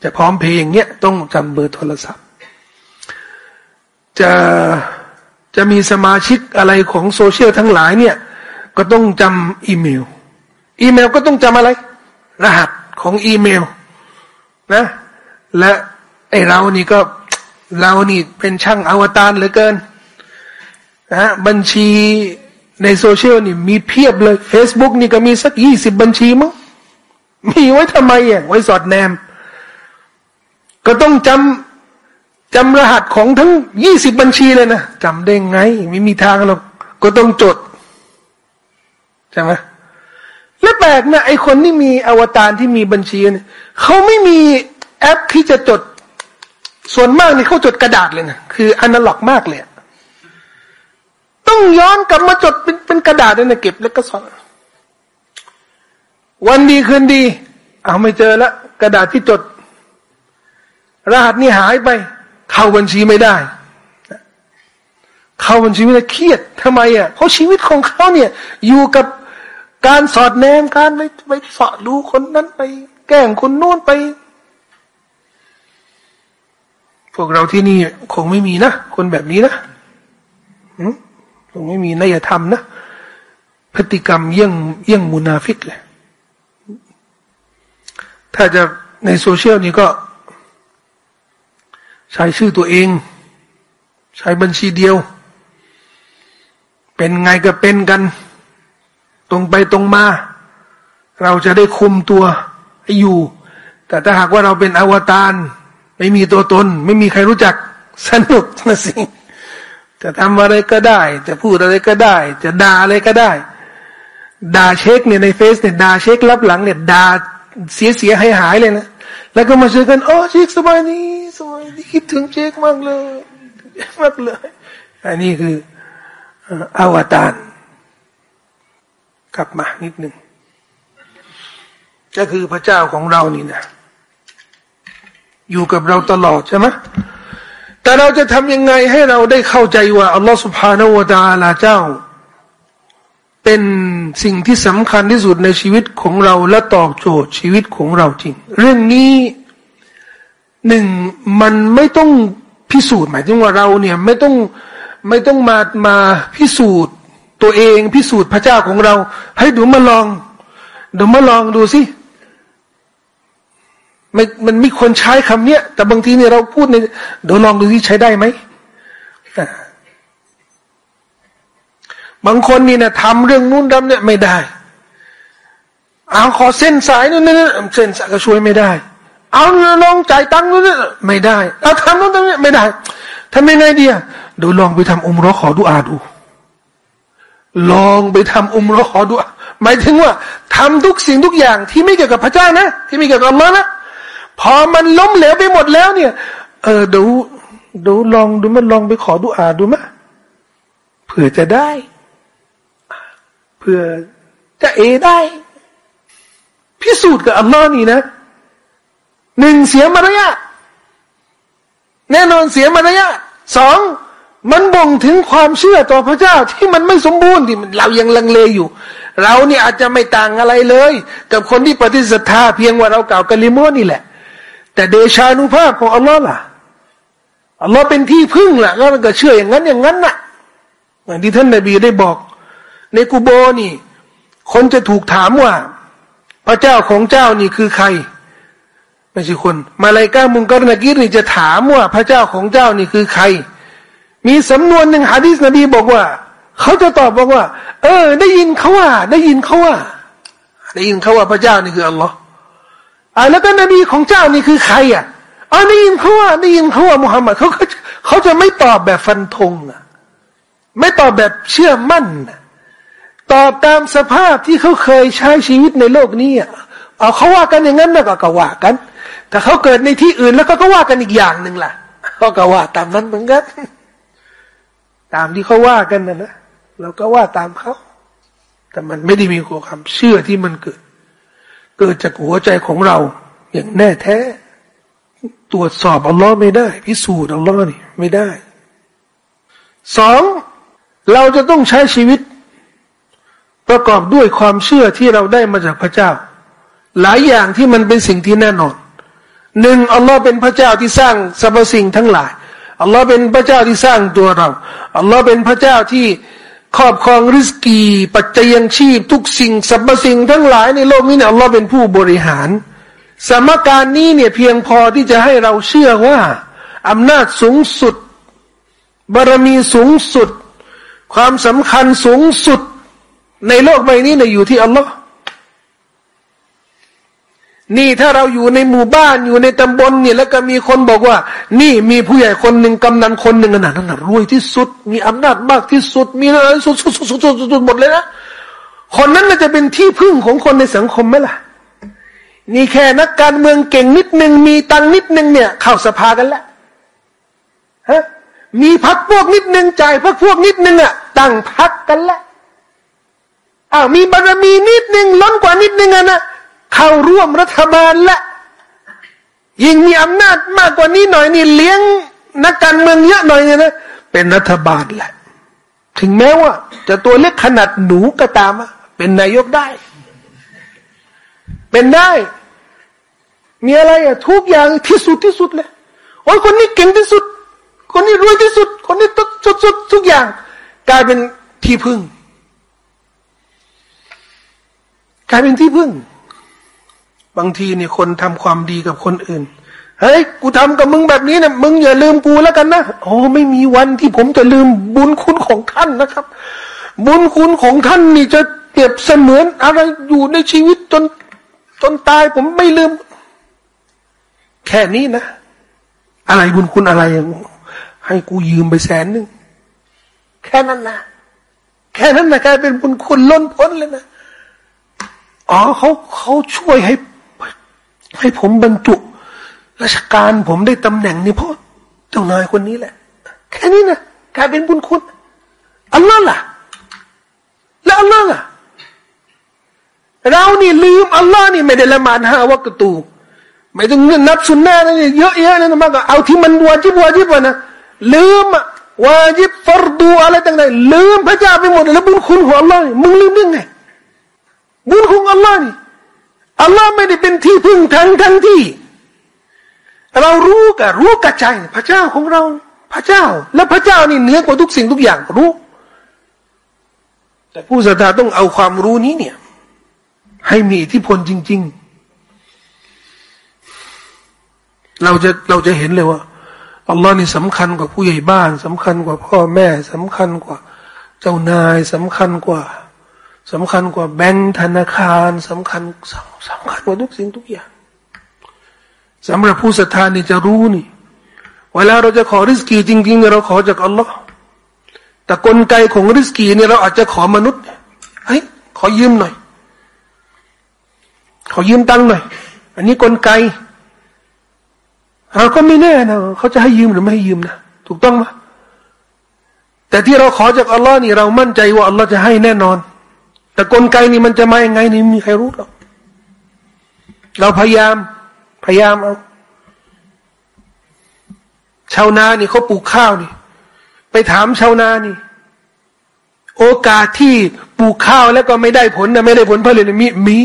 จะพร้อมเพย์อย่างเงี้ยต้องจำเบอร์โทรศัพท์ จะ จะมีสมาชิกอะไรของโซเชียลทั้งหลายเนี่ย ก็ต้องจำอีเมล อีเมลก็ต้องจำอะไร รหัสของอีเมลนะ และไอเรานี่ก็เรานี่เป็นช่างอวตารเหลือเกินนะบัญชีในโซเชียลนี่มีเพียบเลย Facebook นี่ก็มีสักยี่สิบบัญชีมั้งมีไว้ทำไมอะไว้สอดแนม ก็ต้องจำ จำรหัสของทั้งยี่สิบบัญชีเลยนะจำได้ไง ไม่มีทางหรอกก็ต้องจดใช่ไหมและแปลกนะไอคนที่มีอวตารที่มีบัญชีเนี่ยเขาไม่มีแอปที่จะจด ส่วนมากนี่เขาจดกระดาษเลยนะคืออนาล็อกมากเลยต้องย้อนกลับมาจดเป็นเป็นกระดาษเลยนะเก็บแล้วก็สอนวันดีคืนดี เอาไม่เจอแล้วกระดาษที่จด รหัสนี่หายไป เข้าบัญชีไม่ได้ เข้าบัญชีไม่ได้เครียดทำไมอะเพราะชีวิตของเขาเนี่ย อยู่กับการสอดแนมการไปไปสอดดูคนนั้นไป แกล้งคนโน้นไป พวกเราที่นี่คงไม่มีนะคนแบบนี้นะคงไม่มีนยธรรมนะพฤติกรรมเยี่ยงเยี่ยงมุนาฟิกเลยถ้าจะในโซเชียลนี่ก็ ใช้ชื่อตัวเอง ใช้บัญชีเดียว เป็นไงก็เป็นกัน ตรงไปตรงมา เราจะได้คุมตัวให้อยู่ แต่ถ้าหากว่าเราเป็นอวตารไม่มีตัวตน ไม่มีใครรู้จักสนุกนะสิจะทำอะไรก็ได้ จะพูดอะไรก็ได้ จะด่าอะไรก็ได้ด่าเช็คเนี่ยในเฟซเนี่ยด่าเช็ครับหลังเนี่ยด่า เสียเสียหายหายเลยนะ แล้วก็มาเจอกัน โอ้เชคสบายดีสบายดีคิดถึงเชคมากเลยมากเลย อันนี้คืออาวตารกลับมานิดหนึ่งก็คือพระเจ้าของเรานี่นะอยู่กับเราตลอดใช่ไหมแต่เราจะทำยังไงให้เราได้เข้าใจว่าอัลลอฮฺสุบฮานาวะตาลาเจ้า เป็นสิ่งที่สำคัญที่สุดในชีวิตของเราและตอบโจทย์ชีวิตของเราจริง เรื่องนี้หนึ่งมันไม่ต้องพิสูจน์หมายถึงว่าเราเนี่ยไม่ต้องไม่ต้องมามาพิสูจน์ตัวเองพิสูจน์พระเจ้าของเรา ให้ดูมาลองดูมาลองดูสิไม่มันมีคนใช้คำเนี้ยแต่บางทีเนี่ยเราพูดในเดี๋ยวลองดูที่ใช้ได้ไหม บางคนนี่นะทำเรื่องนู้นทำเนี่ยไม่ได้ เอาขอเส้นสายนู่นนี่เส้นสายก็ช่วยไม่ได้ เอาลองจ่ายตังค์นู่นนี่ไม่ได้ เอาทำนู่นทำนี่ไม่ได้ทำยังไงดีอะดูลองไปทำอุมรอขอดูอาดู ลองไปทำอุมรอขอดูหมายถึงว่าทำทุกสิ่งทุกอย่างที่ไม่เกี่ยวกับพระเจ้านะ ที่ไม่เกี่ยวกับอัลลอฮ์นะพอมันล้มเหลวไปหมดแล้วเนี่ย เออดูดูลองดูมันลองไปขอดูอาดูมะเผื่อจะได้ พื่อจะเอได้ พิสูจน์กับอัลลอฮ์นี่นะหนึ่งเสียมารยาทแน่นอนเสียมารยาทสองมันบ่งถึงความเชื่อต่อพระเจ้าที่มันไม่สมบูรณ์ที่เรายังลังเลอยู่ เราเนี่ยอาจจะไม่ต่างอะไรเลย กับคนที่ปฏิเสธาเพียงว่าเราเก่ากะลิมอนี่แหละ แต่เดชานุภาพของอัลลอฮ์ล่ะอัลลอฮ์เป็นที่พึ่งล่ะก็มันก็เชื่ออย่างนั้นอย่างนั้นน่ะเหมือนที่ท่านนบีได้บอก ในกูโบนี่ คนจะถูกถามว่า พระเจ้าของเจ้านี่คือใคร ไม่ใช่คน มาลายกามุงกรนากิรนี่จะถามว่า พระเจ้าของเจ้านี่คือใคร มีสำนวนหนึ่งฮะดิษนบีบอกว่า เขาจะตอบบอกว่า เออ ได้ยินเขาว่า ได้ยินเขาว่า ได้ยินเขาว่าพระเจ้านี่คืออัลลอฮ์อ่าแล้วก็นบีของเจ้านี่คือใครอะอ๋อได้ยินเขาว่าได้ยินเขาว่ามุฮัมมัดเขาเขาจะไม่ตอบแบบฟันธงอะ ไม่ตอบแบบเชื่อมั่นอะ ตอบตามสภาพที่เขาเคยใช้ชีวิตในโลกนี้เอาเขาว่ากันอย่างนั้นนะก็ก็ว่ากัน แต่เขาเกิดในที่อื่นแล้วก็ก็ว่ากันอีกอย่างหนึ่งล่ะก็ก็ว่าตามนั้นเหมือนกันตามที่เขาว่ากันนะนะเราก็ว่าตามเขาแต่มันไม่ได้มีความเชื่อที่มันเกิด เกิดจากหัวใจของเรา อย่างแน่แท้ ตรวจสอบอัลลอฮ์ไม่ได้ พิสูจน์อัลลอฮ์นี่ไม่ได้สองเราจะต้องใช้ชีวิต ประกอบด้วยความเชื่อที่เราได้มาจากพระเจ้า หลายอย่างที่มันเป็นสิ่งที่แน่นอนหนึ่งอัลลอฮ์เป็นพระเจ้าที่สร้างสรรพสิ่งทั้งหลายอัลลอฮ์เป็นพระเจ้าที่สร้างตัวเราอัลลอฮ์เป็นพระเจ้าที่ครอบครองริสกี ปัจจัยยังชีพ ทุกสิ่งสรรพสิ่งทั้งหลายในโลกนี้เนี่ยอัลลอฮ์เป็นผู้บริหาร สมการนี้เนี่ยเพียงพอที่จะให้เราเชื่อว่าอำนาจสูงสุดบารมีสูงสุด ความสำคัญสูงสุด ในโลกใบนี้เนี่ยอยู่ที่อัลลอฮ์นี่ถ้าเราอยู่ในหมู่บ้านอยู่ในตำบลเนี่ยแล้วก็มีคนบอกว่า นี่มีผู้ใหญ่คนหนึ่งกำนันคนหนึ่งขนาดนั้นรวยที่สุด มีอำนาจมากที่สุด มีอะไรสุดสุดสุดสุดสุดหมดเลยนะคนนั้นจะเป็นที่พึ่งของคนในสังคมไหมล่ะ นี่แค่นักการเมืองเก่งนิดหนึ่งมีตังนิดหนึ่งเนี่ย เข้าสภากันแล้วฮะมีพักพวกนิดหนึ่งจ่ายพักพวกนิดนึงอะตั้งพักกันแล้ว อ้าวมีบารมีนิดนึงล้นกว่านิดนึงอะนะเข้าร่วมรัฐบาลละยิ่งมีอำนาจมากกว่านี้หน่อยนี่เลี้ยงนักการเมืองเยอะหน่อยเนี่ยนะเป็นรัฐบาลแหละ ถึงแม้ว่า จะตัวเล็กขนาดหนูก็ตามเป็นนายกได้ เป็นได้ มีอะไรอะทุกอย่างที่สุดที่สุดเลยโอ้ยคนนี้เก่งที่สุด คนนี้รวยที่สุด คนนี้ทุกสุดสุดทุกอย่าง กลายเป็นที่พึ่ง กลายเป็นที่พึ่ง บางทีเนี่ยคนทำความดีกับคนอื่น เฮ้ย กูทำกับมึงแบบนี้นะมึงอย่าลืมกูแล้วกันนะโอ้ไม่มีวันที่ผมจะลืมบุญคุณของท่านนะครับ บุญคุณของท่านนี่จะเปรียบเสมือนอะไรอยู่ในชีวิตจนจนตายผมไม่ลืม แค่นี้นะ อะไรบุญคุณอะไร ให้กูยืมไปแสนหนึ่งแค่นั้นนะแค่นั้นนะกลายเป็นบุญคุณล้นพ้นเลยนะ อ๋อเขาเขาช่วยให้ให้ผมบรรจุ ราชการผมได้ตำแหน่งนี้เพราะเจ้านายคนนี้แหละ แค่นี้นะกลายเป็นบุญคุณอัลลอฮ์ล่ะ แล้วอัลลอฮ์ล่ะ เรานี่ลืมอัลลอฮ์นี่ไม่ได้ละหมาดห้าวักตูไม่ต้องนับสุนนะนี่เยอะแยะนะมากเอาที่มันวาจิบวาจิบวะนะลืมวาจิบฟรดูอะไรต่างๆลืมพระเจ้าไปหมดแล้วบุญคุณของอัลลอฮ์มึงลืมได้ไง บุญคุณอัลลอฮ์นี่อัลลอฮ์ไม่ได้เป็นที่พึ่งทั้งทั้งที่ เรารู้กับรู้กระจพระเจ้าของเรา พระเจ้า และพระเจ้านี่เหนือกว่าทุกสิ่งทุกอย่างรู้ แต่ผู้ศรัทธาต้องเอาความรู้นี้เนี่ย ให้มีอิทธิพลจริง ๆ เราจะเราจะเห็นเลยว่าอัลลอฮ์นี่สำคัญกว่าผู้ใหญ่บ้านสำคัญกว่าพ่อแม่สำคัญกว่า เจ้านายสำคัญกว่า สำคัญกว่าแบงค์ธนาคารสำคัญสำคัญกว่าทุกสิ่งทุกอย่างสำหรับผู้ศรัทธานี่จะรู้นี่เวลาเราจะขอริสกีจริงๆเนี่ยเราขอจากอัลลอฮ์แต่กลไกของริสกีเนี่ยเราอาจจะขอมนุษย์เฮ้ยขอยืมหน่อย ขอยืมตังค์หน่อย อันนี้กลไก เราก็ไม่แน่นะเขาจะให้ยืมหรือไม่ให้ยืมนะถูกต้องไหมแต่ที่เราขอจากอัลลอฮ์นี่เรามั่นใจว่าอัลลอฮ์จะให้แน่นอน แต่กลไกนี่มันจะมาอย่างไงนี่มีใครรู้หรอกเราพยายาม พยายามเอาชาวนานี่เขาปลูกข้าวนี่ ไปถามชาวนานี่ โอกาสที่ปลูกข้าวแล้วก็ไม่ได้ผลนะไม่ได้ผลผลิตมีมี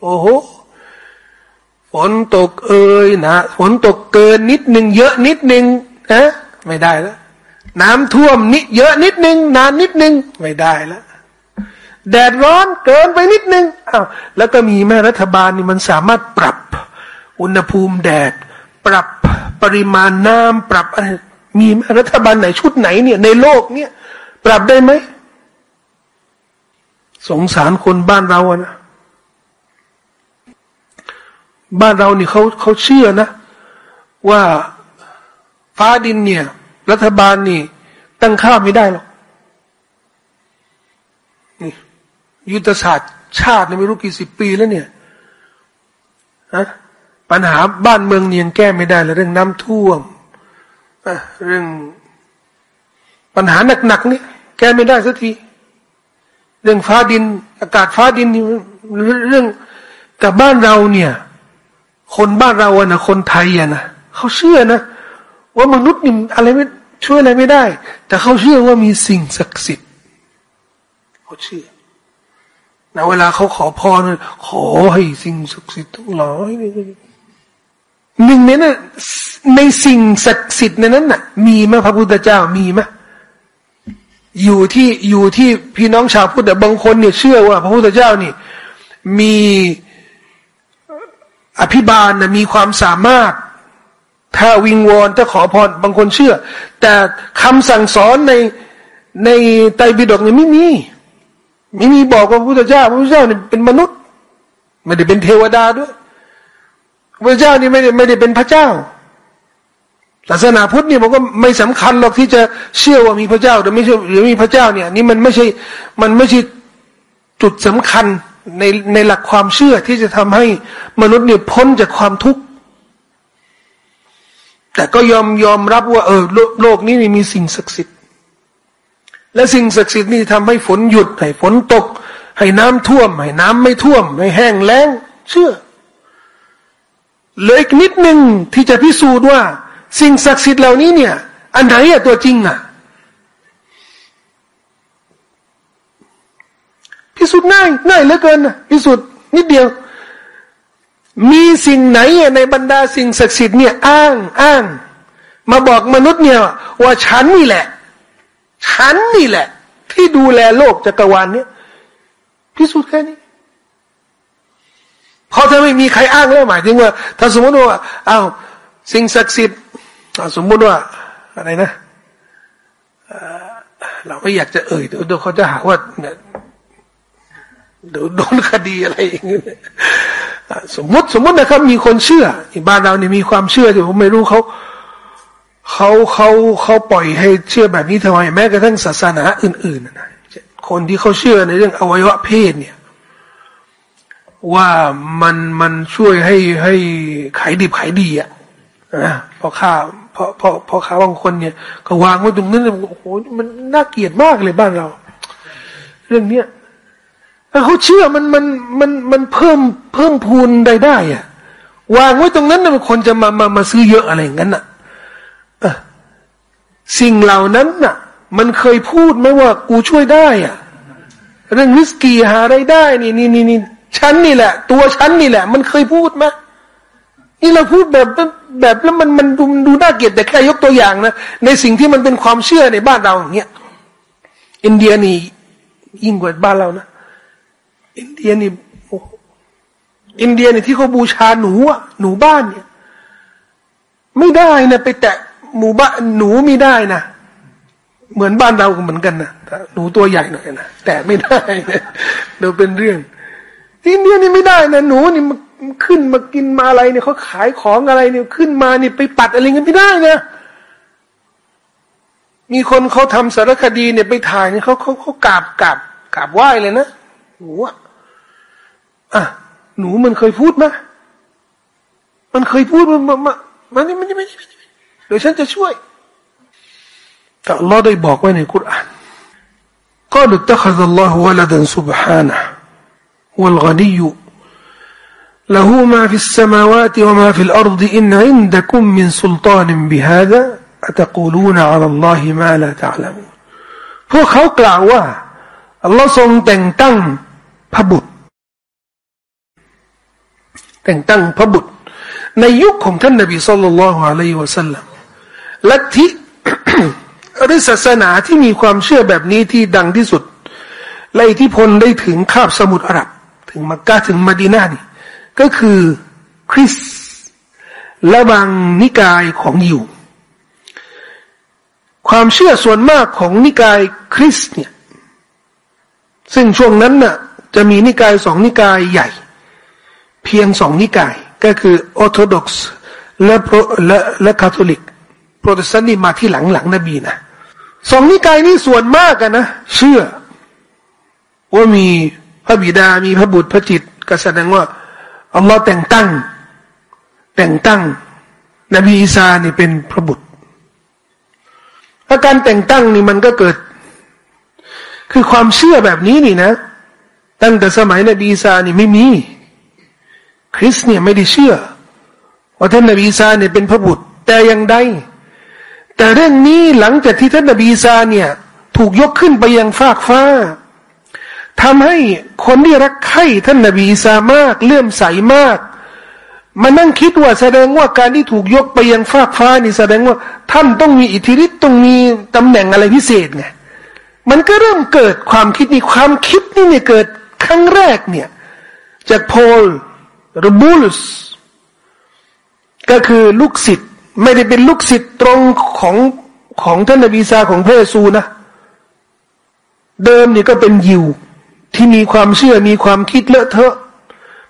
โอ้โหฝนตกเอ่ยนะฝนตกเกินนิดหนึ่งเยอะนิดหนึ่งนะไม่ได้แล้วน้ำท่วมนิดเยอะนิดหนึ่งนานนิดหนึ่งไม่ได้แล้ว แดดร้อนเกินไปนิดนึงอ้าวแล้วก็มีแม่รัฐบาลนี่มันสามารถปรับ อุณหภูมิแดด ปรับปริมาณน้ำปรับอะไรมีแม่รัฐบาลไหนชุดไหนเนี่ย ในโลกเนี่ย ปรับได้ไหมสงสารคนบ้านเราอะนะบ้านเรานี่เขาเขาเชื่อนะ ว่าฟ้าดินเนี่ย รัฐบาลนี่ ตั้งค่าไม่ได้หรอกนี่ ยุทธศาสตร์ ชาติไม่รู้กี่สิบปีแล้วเนี่ยะปัญหาบ้านเมืองเนียงแก้ไม่ได้เลยเรื่องน้ำท่วมเรื่องปัญหาหนักๆนี่แก้ไม่ได้สักทีเรื่องฟ้าดิน อากาศฟ้าดินเรื่องแต่บ้านเราเนี่ย คนบ้านเราอะนะคนไทยอะนะเขาเชื่อนะว่ามนุษย์นี่อะไรไม่ช่วยอะไรไม่ได้ แต่เขาเชื่อว่ามีสิ่งศักดิ์สิทธิ์เขาเชื่อ นะเวลาเขาขอพรขอให้สิ่งศักดิ์สิทธิ์ทั้งหลายหนึ่งในนั้นในสิ่งศักดิ์สิทธิ์ในนั้นน่ะ มีไหมพระพุทธเจ้ามีไหมอยู่ที่อยู่ที่พี่น้องชาวพุทธบางคนเนี่ยเชื่อว่า พระพุทธเจ้านี่ มีอภิบาลนะมีความสามารถ ถ้าวิงวอนถ้าขอพรบางคนเชื่อ แต่คำสั่งสอนในในไตรปิฎกเนี่ยไม่มี ไม่มีบอกว่าพระพุทธเจ้าพระพุทธเจ้าเนี่ยเป็นมนุษย์ ไม่ได้เป็นเทวดาด้วยพระเจ้านี่ไม่ได้ไม่ได้เป็นพระเจ้า ศาสนาพุทธเนี่ยมันก็ไม่สำคัญหรอกที่จะเชื่อว่ามีพระเจ้าหรือไม่เชื่อหรือมีพระเจ้าเนี่ย นี่มันไม่ใช่มันไม่ใช่จุดสำคัญในในหลักความเชื่อที่จะทำให้มนุษย์เนี่ยพ้นจากความทุกข์แต่ก็ยอมยอมรับว่าเออโลโลกนี้มีสิ่งศักดิ์สิทธิ์ และสิ่งศักดิ์สิทธิ์นี่ทำให้ฝนหยุดให้ฝนตก ให้น้ำท่วม ให้น้ำไม่ท่วม ให้แห้งแล้ง เชื่อเหลืออีกนิดหนึ่งที่จะพิสูจน์ว่า สิ่งศักดิ์สิทธิ์เหล่านี้เนี่ย อันไหนอะตัวจริงอะพิสูจน์ง่ายง่ายเหลือเกินนะพิสูจน์นิดเดียว มีสิ่งไหนในบรรดาสิ่งศักดิ์สิทธิ์เนี่ยอ้างอ้าง มาบอกมนุษย์เนี่ยว่าฉันนี่แหละ ฉันนี่แหละ ที่ดูแลโลกจักรวาลเนี้ยพิสูจน์แค่นี้เพราะถ้าไม่มีใครอ้างแล้วหมายถึงว่า ถ้าสมมติว่าอ้าวสิ่งศักดิ์สิทธิ์สมมติว่าอะไรนะเราไม่อยากจะเอ่ยเดี๋ยวเขาจะหาว่าเดี๋ยวโดนคดีอะไรอย่างเงี้ยสมมติสมมตินะครับ มีคนเชื่อบ้านเราเนี่ยมีความเชื่อที่ผมไม่รู้เขา เขาเขาเขาปล่อยให้เชื่อแบบนี้ทำไมแม้กระทั่งศาสนาอื่นๆนะคนที่เขาเชื่อในเรื่องอวัยวะเพศเนี่ย ว่ามันมันช่วยให้ให้ขายดิบขายดีอะนะพอข้าพอพอพอข้าบางคนเนี่ย ก็วางไว้ตรงนั้นโอ้โหมันน่าเกลียดมากเลยบ้านเรา เรื่องเนี้ยเขาเชื่อมันมันมันมันเพิ่มเพิ่มพูนได้ได้อะวางไว้ตรงนั้นนะคนจะมามามาซื้อเยอะอะไรอย่างนั้นอะ สิ่งเหล่านั้นน่ะ มันเคยพูดไหมว่ากูช่วยได้อะ เรื่องริสกีหาไรได้นี่นี่นี่นี่ฉันนี่แหละ ตัวฉันนี่แหละ มันเคยพูดไหมนี่เราพูดแบบแบบแล้วมันมันดูดูน่าเกลียดแต่แค่ยกตัวอย่างนะในสิ่งที่มันเป็นความเชื่อในบ้านเราอย่างเงี้ยอินเดียนี่ยิ่งกว่าบ้านเรานะอินเดียนี่โอ้อินเดียนี่ที่เขาบูชาหนูอะหนูบ้านเนี่ย ไม่ได้นะไปแตะ หมู่บ้านหนูม่ได้นะเหมือนบ้านเราเหมือนกันนะหนูตัวใหญ่หน่อยนะแต่ไม่ได้นะเดี๋ยวเป็นเรื่องที่เนี่นี่ไม่ได้นะหนูนี่มันขึ้นมากินมาอะไรเนี่ยเขาขายของอะไรเนี่ยขึ้นมานี่ไปปัดอะไรเงี้ยไม่ได้นะมีคนเขาทำสารคดีเนี่ยไปถ่ายเนี่ยเขาเขาเขากราบกราบกราบไหว้เลยนะหนูอะอะหนูมันเคยพูดไหมมันเคยพูดมันมันมันไม่ไม่ไม่ ดี๋ยวฉันจะช่วยแต่อัลลอฮ์ได้บอกไว้ในคุรานก็ลุตะขดอัลลอฮ์วะลดัน سبحانه والغني له ما في السماوات وما في الأرض إن عندكم من سلطان بهذا أتقولون على الله ما لا تعلمون พวกเขากล่าวว่าอัลลอฮ์ทรงแต่งตั้งพระบุตรแต่งตั้งพระบุตรในยุคของท่านนบีสุลต่านละฮ์อะลัยฮิวะสัลลัม ลัทธิหรือศาสนาที่มีความเชื่อแบบนี้ที่ดังที่สุดและอิทธิพลได้ถึงคาบสมุทรอาหรับ ถึงมักกะถึงมาดีนานี่ก็คือคริสและบางนิกายของยิวความเชื่อส่วนมากของนิกายคริสเนี่ยซึ่งช่วงนั้นน่ะจะมีนิกายสองนิกายใหญ่ เพียงสองนิกายก็คือออร์โธดอกซ์และและและคาทอลิก โปรเตสแตนต์นี่มาที่หลังหลังนบีนะสองนิกายนี้ส่วนมากกันนะเชื่อว่ามีพระบิดามีพระบุตรพระจิตก็แสดงว่าอัลลอฮ์แต่งตั้ง แต่งตั้ง นบีอีสานี่เป็นพระบุตรอาการแต่งตั้งนี่มันก็เกิด คือความเชื่อแบบนี้นี่นะ ตั้งแต่สมัยนบีซานี่ไม่มี คริสเนี่ยไม่ได้เชื่อว่าท่านนบีซาเนี่ยเป็นพระบุตร แต่ยังได้ แต่เรื่องนี้หลังจากที่ท่านนบีซาเนี่ย ถูกยกขึ้นไปยังฟากฟ้าทำให้คนที่รักใคร่ท่านนบีซามากเลื่อมใสมากมานั่งคิดว่าแสดงว่าการที่ถูกยกไปยังฟากฟ้านี่แสดงว่า ท่านต้องมีอิทธิฤทธิ์ต้องมีตำแหน่งอะไรพิเศษไงมันก็เริ่มเกิดความคิดนี้ความคิดนี่เนี่ยเกิดครั้งแรกเนี่ย จากโพลรบูลส์ก็คือลูกศิษย์ ไม่ได้เป็นลูกศิษย์ตรงของของท่านนบีซาของพระเยซูนะ เดิมนี่ก็เป็นยิวที่มีความเชื่อมีความคิดเลอะเทอะ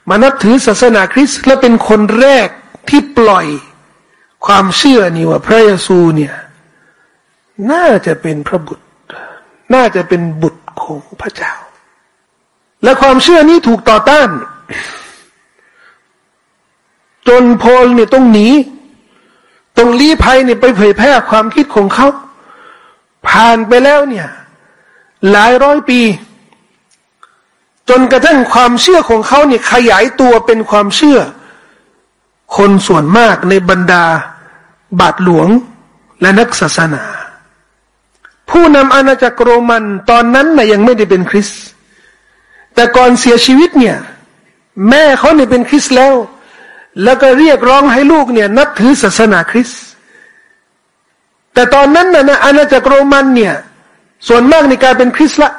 มานับถือศาสนาคริสต์และเป็นคนแรกที่ปล่อยความเชื่อนี่ว่าพระเยซูเนี่ยน่าจะเป็นพระบุตร น่าจะเป็นบุตรของพระเจ้า และความเชื่อนี้ถูกต่อต้าน จนโพลเนี่ยต้องหนี ต้องลี้ภัยเนี่ยไปเผยแพร่ความคิดของเขา ผ่านไปแล้วเนี่ย หลายร้อยปี จนกระทั่งความเชื่อของเขาเนี่ยขยายตัวเป็นความเชื่อ คนส่วนมากในบรรดาบาทหลวงและนักศาสนา ผู้นำอาณาจักรโรมันตอนนั้นนะ่ะยังไม่ได้เป็นคริส แต่ก่อนเสียชีวิตเนี่ย แม่เขาเนี่ยเป็นคริสแล้ว แล้วก็เรียกร้องให้ลูกเนี่ย นับถือศาสนาคริสต์แต่ตอนนั้นนะนะอาณาจักรโรมันเนี่ย ส่วนมากในการเป็นคริสต์ละ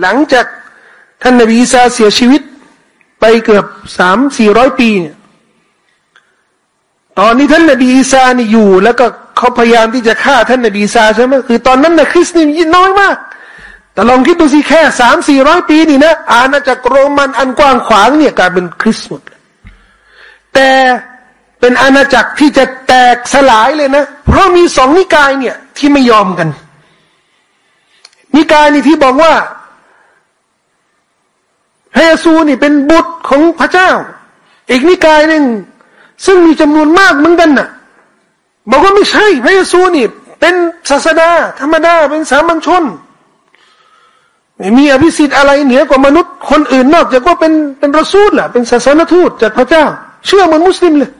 หลังจากท่านนบีอีสาเสียชีวิต ไปเกือบสามสี่ร้อยปีเนี่ยตอนนี้ท่านนบีอีสานี่อยู่ แล้วก็เขาพยายามที่จะฆ่าท่านนบีอีสาใช่ไหมคือตอนนั้นนะคริสต์นี่น้อยมาก แต่ลองคิดดูสิแค่สามสี่ร้อยปีนี่นะอาณาจักรโรมันอันกว้างขวางเนี่ยกลายเป็นคริสต์หมด แต่เป็นอาณาจักรที่จะแตกสลายเลยนะ เพราะมีสองนิกายเนี่ย ที่ไม่ยอมกัน นิกายนี่ที่บอกว่าพระเยซูนี่เป็นบุตรของพระเจ้า อีกนิกายหนึ่งซึ่งมีจำนวนมากเหมือนกันน่ะบอกว่าไม่ใช่พระเยซูนี่เป็นศาสดา ธรรมดาเป็นสามัญชนไม่มีอภิสิทธิ์อะไรเหนือกว่ามนุษย์คนอื่นนอกจากว่าเป็นเป็นรสูลแหละเป็นศาสนทูตจากพระเจ้า เชื่อเหมือนมุสลิมเลย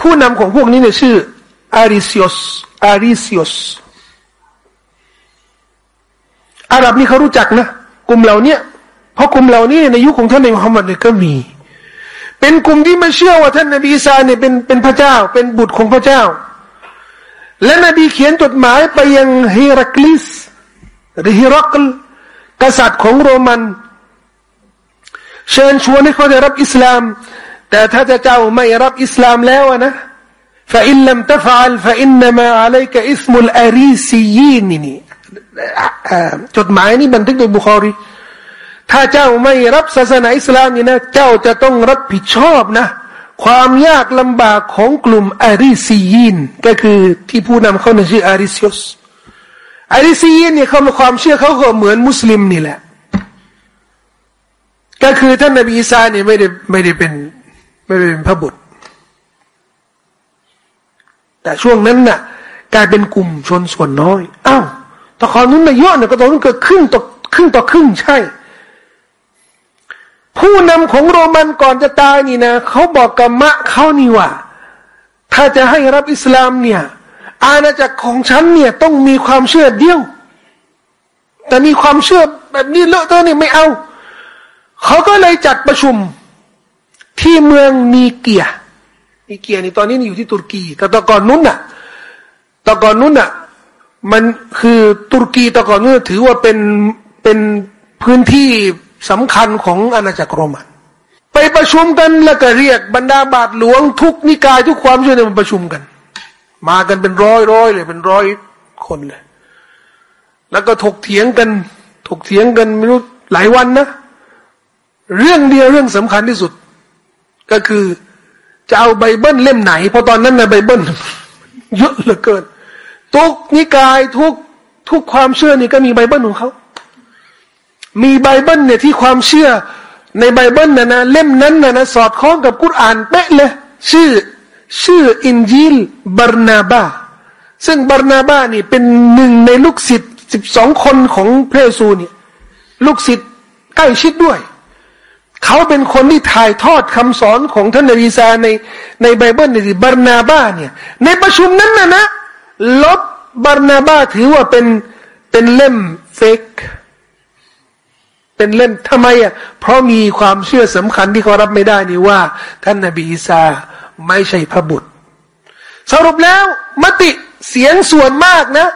ผู้นำของพวกนี้เนี่ยชื่ออาริซิอสอาริซิอสอาหรับนี่เขารู้จักนะ กลุ่มเหล่านี้เพราะกลุ่มเหล่านี้ในยุคของท่านในมุฮัมมัดเนี่ยก็มี เป็นกลุ่มที่ไม่เชื่อว่าท่านนบีซาเนี่ยเป็นเป็นพระเจ้า เป็นบุตรของพระเจ้า และนบีเขียนจดหมายไปยังเฮรัคลิสหรือฮิรักลกษัตริย์ของโรมัน เชิญชวนให้เขาได้รับอิสลาม แต่ถ้าจะเจ้าไม่รับอิสลามแล้วนะ فإن لم تفعل فإنما عليك اسم الأريسيين นี่จดหมายนี้บันทึกโดยบุคอรีถ้าเจ้าไม่รับศาสนาอิสลามนี่นะ เจ้าจะต้องรับผิดชอบนะ ความยากลำบากของกลุ่มอาริซียินก็คือที่ผู้นำเขาในชื่ออาริซิอสอาริซียินเนี่ยเขาความเชื่อเขาก็เหมือนมุสลิมนี่แหละ ก็คือท่านนบีอีสาเนี่ยไม่ได้ไม่ได้เป็นไม่ได้เป็นพระบุตร แต่ช่วงนั้นน่ะ กลายเป็นกลุ่มชนส่วนน้อยอ้าวตะคอนนู้นนายอเนี่ยก็ตอนนั้นเกิดครึ่งต่อครึ่งต่อครึ่งใช่ ผู้นำของโรมันก่อนจะตายนี่นะเขาบอกกับมะเขานี่ว่า ถ้าจะให้รับอิสลามเนี่ย อาณาจักรของฉันเนี่ยต้องมีความเชื่อเดียว แต่มีความเชื่อแบบนี้เลอะเทอะนี่ไม่เอา เขาก็เลยจัดประชุมที่เมืองนีเกียนีเกียนี่ตอนนี้อยู่ที่ตุรกี แต่ตอนก่อนนู้นน่ะตอนก่อนนู้นน่ะ มันคือตุรกีตอนก่อนนู้นถือว่าเป็นเป็นพื้นที่สำคัญของอาณาจักรโรมัน ไปประชุมกันแล้วก็เรียกบรรดาบาทหลวงทุกนิกายทุกความเชื่อเนี่ยมาประชุมกัน มากันเป็นร้อยร้อยเลยเป็นร้อยคนเลย แล้วก็ถกเถียงกัน ถกเถียงกันไม่รู้หลายวันนะ เรื่องเดียวเรื่องสำคัญที่สุด ก็คือ จะเอาไบเบิลเล่มไหน เพราะตอนนั้นในไบเบิลเยอะเหลือเกิน ทุกนิกายทุกทุกความเชื่อนี่ก็มีไบเบิลของเขา มีไบเบิลเนี่ยที่ความเชื่อในไบเบิลนะนะเล่มนั้นนะนะสอดคล้องกับกุรอานเป๊ะเลยชื่อ ชื่ออินจีลบาร์นาบาซึ่งบาร์นาบานี่เป็นหนึ่งในลูกศิษย์สิบสองคนของพระเยซูเนี่ยลูกศิษย์ใกล้ชิดด้วย เขาเป็นคนที่ถ่ายทอดคำสอนของท่านนบีอีซาในในไบเบิลในบาร์นาบ้าเนี่ยในประชุมนั้นนะนะลบบาร์นาบ้าถือว่าเป็นเป็นเล่ม fake เป็นเล่มทำไมอะเพราะมีความเชื่อสำคัญที่เขารับไม่ได้นี่ว่า ท่านนบีอีสาไม่ใช่พระบุตร สรุปแล้วมติเสียงส่วนมากนะ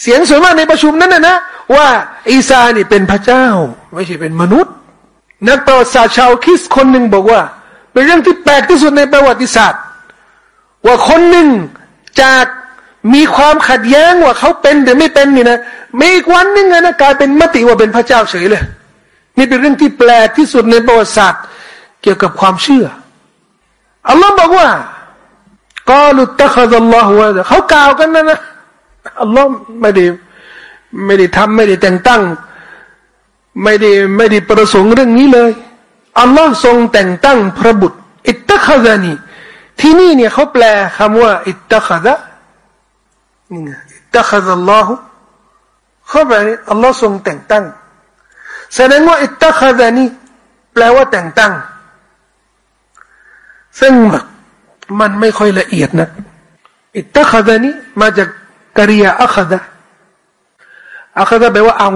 เสียงส่วนมากในประชุมนั้นนะนะว่าอีสานี่เป็นพระเจ้า ไม่ใช่เป็นมนุษย์ นักประวัติศาสตร์ชาวคริสคนหนึ่งบอกว่า เป็นเรื่องที่แปลกที่สุดในประวัติศาสตร์ ว่าคนหนึ่งจากมีความขัดแย้งว่าเขาเป็นหรือไม่เป็นนี่นะมีอีกวันนึงนะกลายเป็นมติว่าเป็นพระเจ้าเฉยเลย นี่เป็นเรื่องที่แปลกที่สุดในประวัติศาสตร์ เกี่ยวกับความเชื่ออัลลอฮ์บอกว่ากาลุตะคดัลลอฮฺวะเขากล่าวกันนะนะอัลลอฮ์ไม่ได้ไม่ได้ทำไม่ได้แต่งตั้ง ไม่ได้ไม่ได้ประสงค์เรื่องนี้เลยอัลลอฮ์ทรงแต่งตั้งพระบุตร อิตตะคดานีที่นี่เนี่ยเขาแปลคำว่า อิตตะคดะนี่ไงอิตตะคดัลลอฮฺเขาแปลนี้อัลลอฮ์ทรงแต่งตั้ง แสดงว่า อิตตะคดานีแปลว่าแต่งตั้ง ซึ่งมันไม่ค่อยละเอียดนะอิตตะคดานีมาจากกริยาอัคดะอัคดะแปลว่าเอา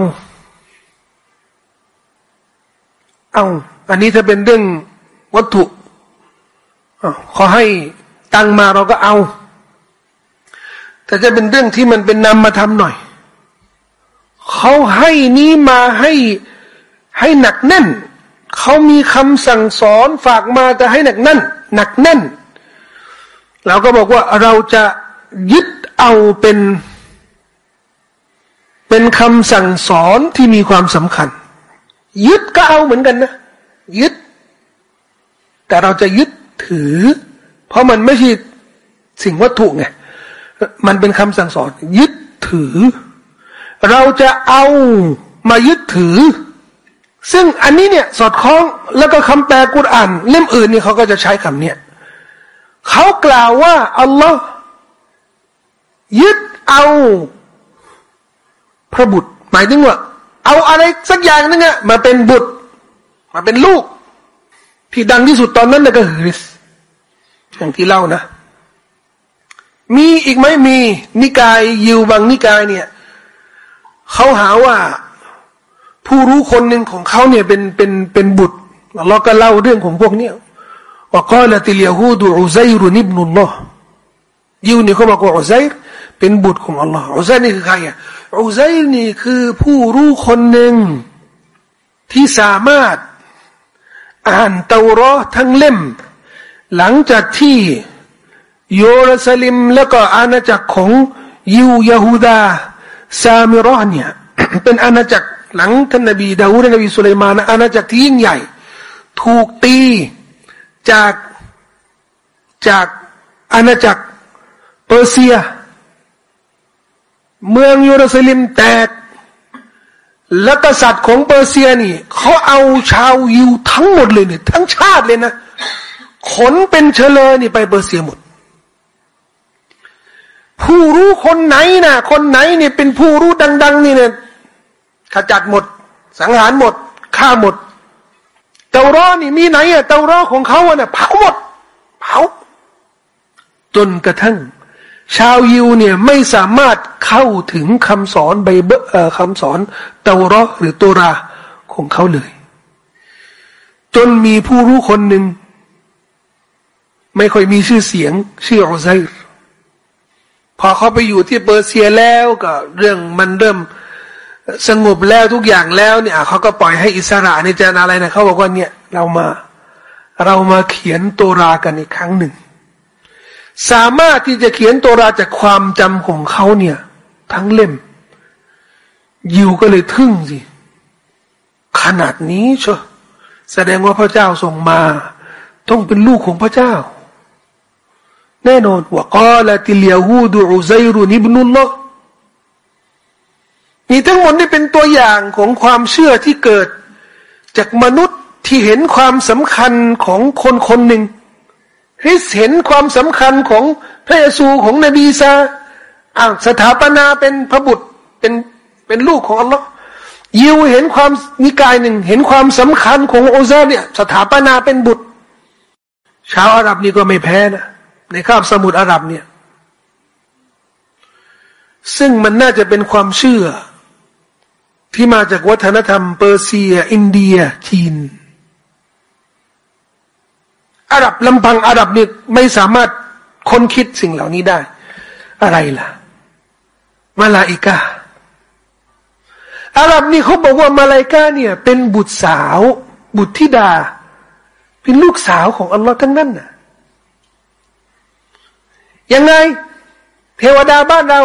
เอาอันนี้ถ้าเป็นเรื่องวัตถุขอให้ตังมาเราก็เอา แต่จะเป็นเรื่องที่มันเป็นนำมาทำหน่อย เขาให้นี้มาให้ให้หนักแน่น เขามีคำสั่งสอนฝากมาจะให้หนักแน่น หนักแน่น เราก็บอกว่าเราจะยึดเอาเป็น เป็นคำสั่งสอนที่มีความสำคัญ ยึดก็เอาเหมือนกันนะยึด แต่เราจะยึดถือ เพราะมันไม่ใช่สิ่งวัตถุไงมันเป็นคำสั่งสอน ยึดถือ เราจะเอามายึดถือ ซึ่งอันนี้เนี่ย สอดคล้องแล้วก็คำแปลกุรอาน เล่มอื่นนี่เขาก็จะใช้คำเนี้ยเขากล่าวว่าอัลลอฮ์ยึดเอา พระบุตร หมายถึงว่า เอาอะไรสักอย่างนึงอะมาเป็นบุตร มาเป็นลูก ที่ดังที่สุดตอนนั้นนะก็คือริสอย่างที่เล่านะ มีอีกไหมมี นิกายยิวบางนิกายเนี่ยเขาหาว่าผู้รู้คนหนึ่งของเขาเนี่ยเป็นเป็นเป็นบุตรเราก็เล่าเรื่องของพวกเนี้ยว่าก็ละติลยาฮูดูอุซัยรุนิบนุลลอฮ์ยิวนี่เขาบอกว่าอุซัยเป็นบุตรของอัลลอฮ์อุซัยนี่คือใครอะ อุซัยนี่คือผู้รู้คนหนึ่งที่สามารถอ่านเตารอทั้งเล่ม หลังจากที่โยรูซาลิมแล้วก็อาณาจักรของยิวยาฮูดาซามิรอเนี่ยเป็นอาณาจักรหลังท่านนบีดาวูดนบีสุลัยมานอาณาจักรที่ยิ่งใหญ่ ถูกตีจากจากอาณาจักรเปอร์เซีย เมืองยูรูซาลิมแตก และกษัตริย์ของเปอร์เซียนี่เขาเอาชาวยิวทั้งหมดเลยเนี่ยทั้งชาติเลยนะขนเป็นเชลยนี่ไปเปอร์เซียหมด ผู้รู้คนไหนนะคนไหนเนี่ยเป็นผู้รู้ดัง ๆ นี่เนี่ยขจัดหมด สังหารหมดฆ่าหมดเตารอนี่มีไหนอะเตารอของเขาอะเนี่ยเผาหมดเผาจนกระทั่ง ชาวยิวเนี่ยไม่สามารถเข้าถึงคำสอนใบเบอคำสอนเตารอหรือตัวราของเขาเลย จนมีผู้รู้คนหนึ่ง ไม่ค่อยมีชื่อเสียง ชื่ออุซัยพอเขาไปอยู่ที่เปอร์เซียแล้วก็เรื่องมันเริ่มสงบแล้วทุกอย่างแล้วเนี่ยเขาก็ปล่อยให้อิสระในจาอะไรนะเขาบอกว่าเนี่ยเรามา เรามาเขียนตัวรากันอีกครั้งหนึ่ง สามารถที่จะเขียนตัวราจากความจำของเขาเนี่ย ทั้งเล่ม ยิวก็เลยทึ่งสิ ขนาดนี้เชอแสดงว่าพระเจ้าส่งมา ต้องเป็นลูกของพระเจ้า แน่นอนว่ากาลาติเลยาฮูดูอุซัยรุนิบนุลลอฮ์นี่ทั้งหมดนี่เป็นตัวอย่างของความเชื่อที่เกิด จากมนุษย์ที่เห็นความสำคัญของคนคนหนึ่ง คริสเห็นความสำคัญของพระเยซูของนบีซาอ้าวสถาปนาเป็นพระบุตรเป็นเป็นลูกของอัลลอฮ์ยิวเห็นความนิกายหนึ่ง เห็นความสำคัญของโอซาเนี่ย สถาปนาเป็นบุตร ชาวอาหรับนี่ก็ไม่แพ้นะในคาบสมุทรอาหรับเนี่ย ซึ่งมันน่าจะเป็นความเชื่อ ที่มาจากวัฒนธรรมเปอร์เซีย อินเดียจีน อาหรับลำพังอาหรับเนี่ยไม่สามารถค้นคิดสิ่งเหล่านี้ได้ อะไรล่ะมาลาอิกาอาหรับนี่เขาบอกว่ามาลาอิกาเนี่ย เป็นบุตรสาว บุตรธิดา เป็นลูกสาวของอัลลอฮ์ทั้งนั้นน่ะยังไง เทวดาบ้านเรา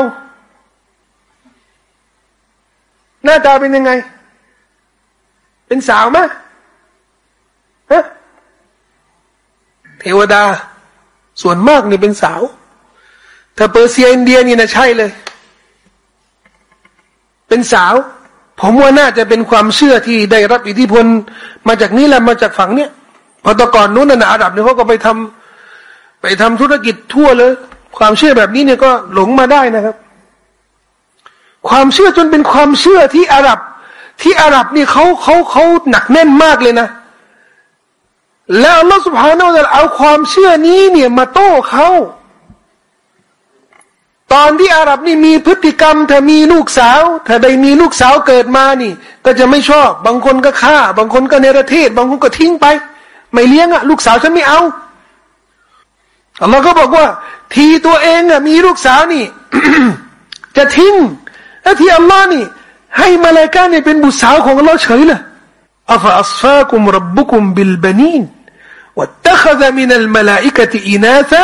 หน้าตาเป็นยังไง เป็นสาวไหมฮะ เทวดา ส่วนมากนี่เป็นสาว ถ้าเปอร์เซียอินเดียนี่นะใช่เลย เป็นสาว ผมว่าน่าจะเป็นความเชื่อที่ได้รับอิทธิพล มาจากนี้แหละมาจากฝั่งเนี้ยพอตะก่อนนู้นนะอาหรับเนี่ยเขาก็ไปทำไปทำธุรกิจทั่วเลย ความเชื่อแบบนี้เนี่ยก็หลงมาได้นะครับ ความเชื่อจนเป็นความเชื่อที่อาหรับ ที่อาหรับนี่เขาเขาเขาหนักแน่นมากเลยนะ แล้วอัลลอฮฺสุบฮานาอัลเอาความเชื่อนี้เนี่ยมาโต้เขาตอนที่อาหรับนี่มีพฤติกรรมถ้ามีลูกสาวถ้าได้มีลูกสาวเกิดมานี่ ก็จะไม่ชอบ บางคนก็ฆ่า บางคนก็เนรเทศ บางคนก็ทิ้งไป ไม่เลี้ยงอะลูกสาวฉันไม่เอาอัลลอฮ์ก็บอกว่า ทีตัวเองอะมีลูกสาวนี่ จะทิ้งแล้วที่อัลลอฮ์นี่ ให้มาเลกาเนี่ยเป็นบุตรสาวของอัลลอฮ์เฉยเลยอัฟอัสฟาคุมรับบุคุมบิลบานีน วัตขะมินัลมลาอิกติอินาซะ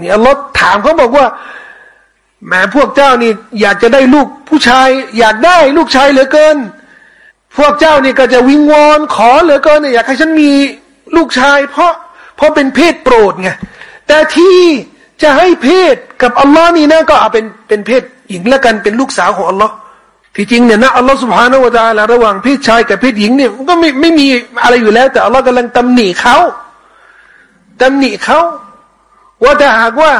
นี่อัลลอฮ์ถามเขาบอกว่าแม้พวกเจ้านี่อยากจะได้ลูกผู้ชาย อยากได้ลูกชายเหลือเกิน พวกเจ้านี่ก็จะวิงวอนขอเหลือเกินอยากให้ฉันมีลูกชาย เพราะเพราะเป็นเพศโปรดไงแต่ที่จะให้เพศกับอัลลอฮ์นี่นะก็เอาเป็นเป็นเพศหญิงแล้วกันเป็นลูกสาวของอัลลอฮ์ที่จริงเนี่ยนะอัลลอฮ์สุบฮานาวะตาละระหว่างเพศชายกับเพศหญิงเนี่ยก็ไม่ไม่มีอะไรอยู่แล้ว แต่อัลลอฮ์กำลังตำหนิเขา ตำหนิเขาว่าถ้าหากว่า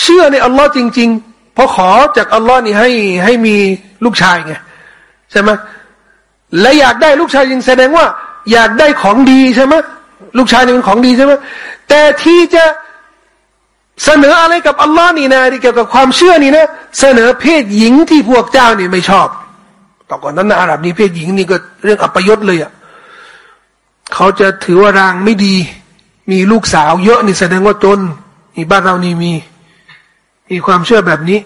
เชื่อในอัลลอฮ์จริง ๆ พอขอจากอัลลอฮ์นี่ให้ให้มีลูกชายไงใช่ไหมและอยากได้ลูกชายจริงแสดงว่า อยากได้ของดีใช่ไหมลูกชายนี่เป็นของดีใช่ไหมแต่ที่จะเสนออะไรกับอัลลอฮ์นี่นะที่เกี่ยวกับความเชื่อนี่นะเสนอเพศหญิงที่พวกเจ้านี่ไม่ชอบต่อก่อนนั้นนะอาหรับนี่เพศหญิงนี่ก็เรื่องอัปยศเลยอะเขาจะถือว่ารางไม่ดี มีลูกสาวเยอะนี่แสดงว่าจนนี่บ้านเรานี่มี มีความเชื่อแบบนี้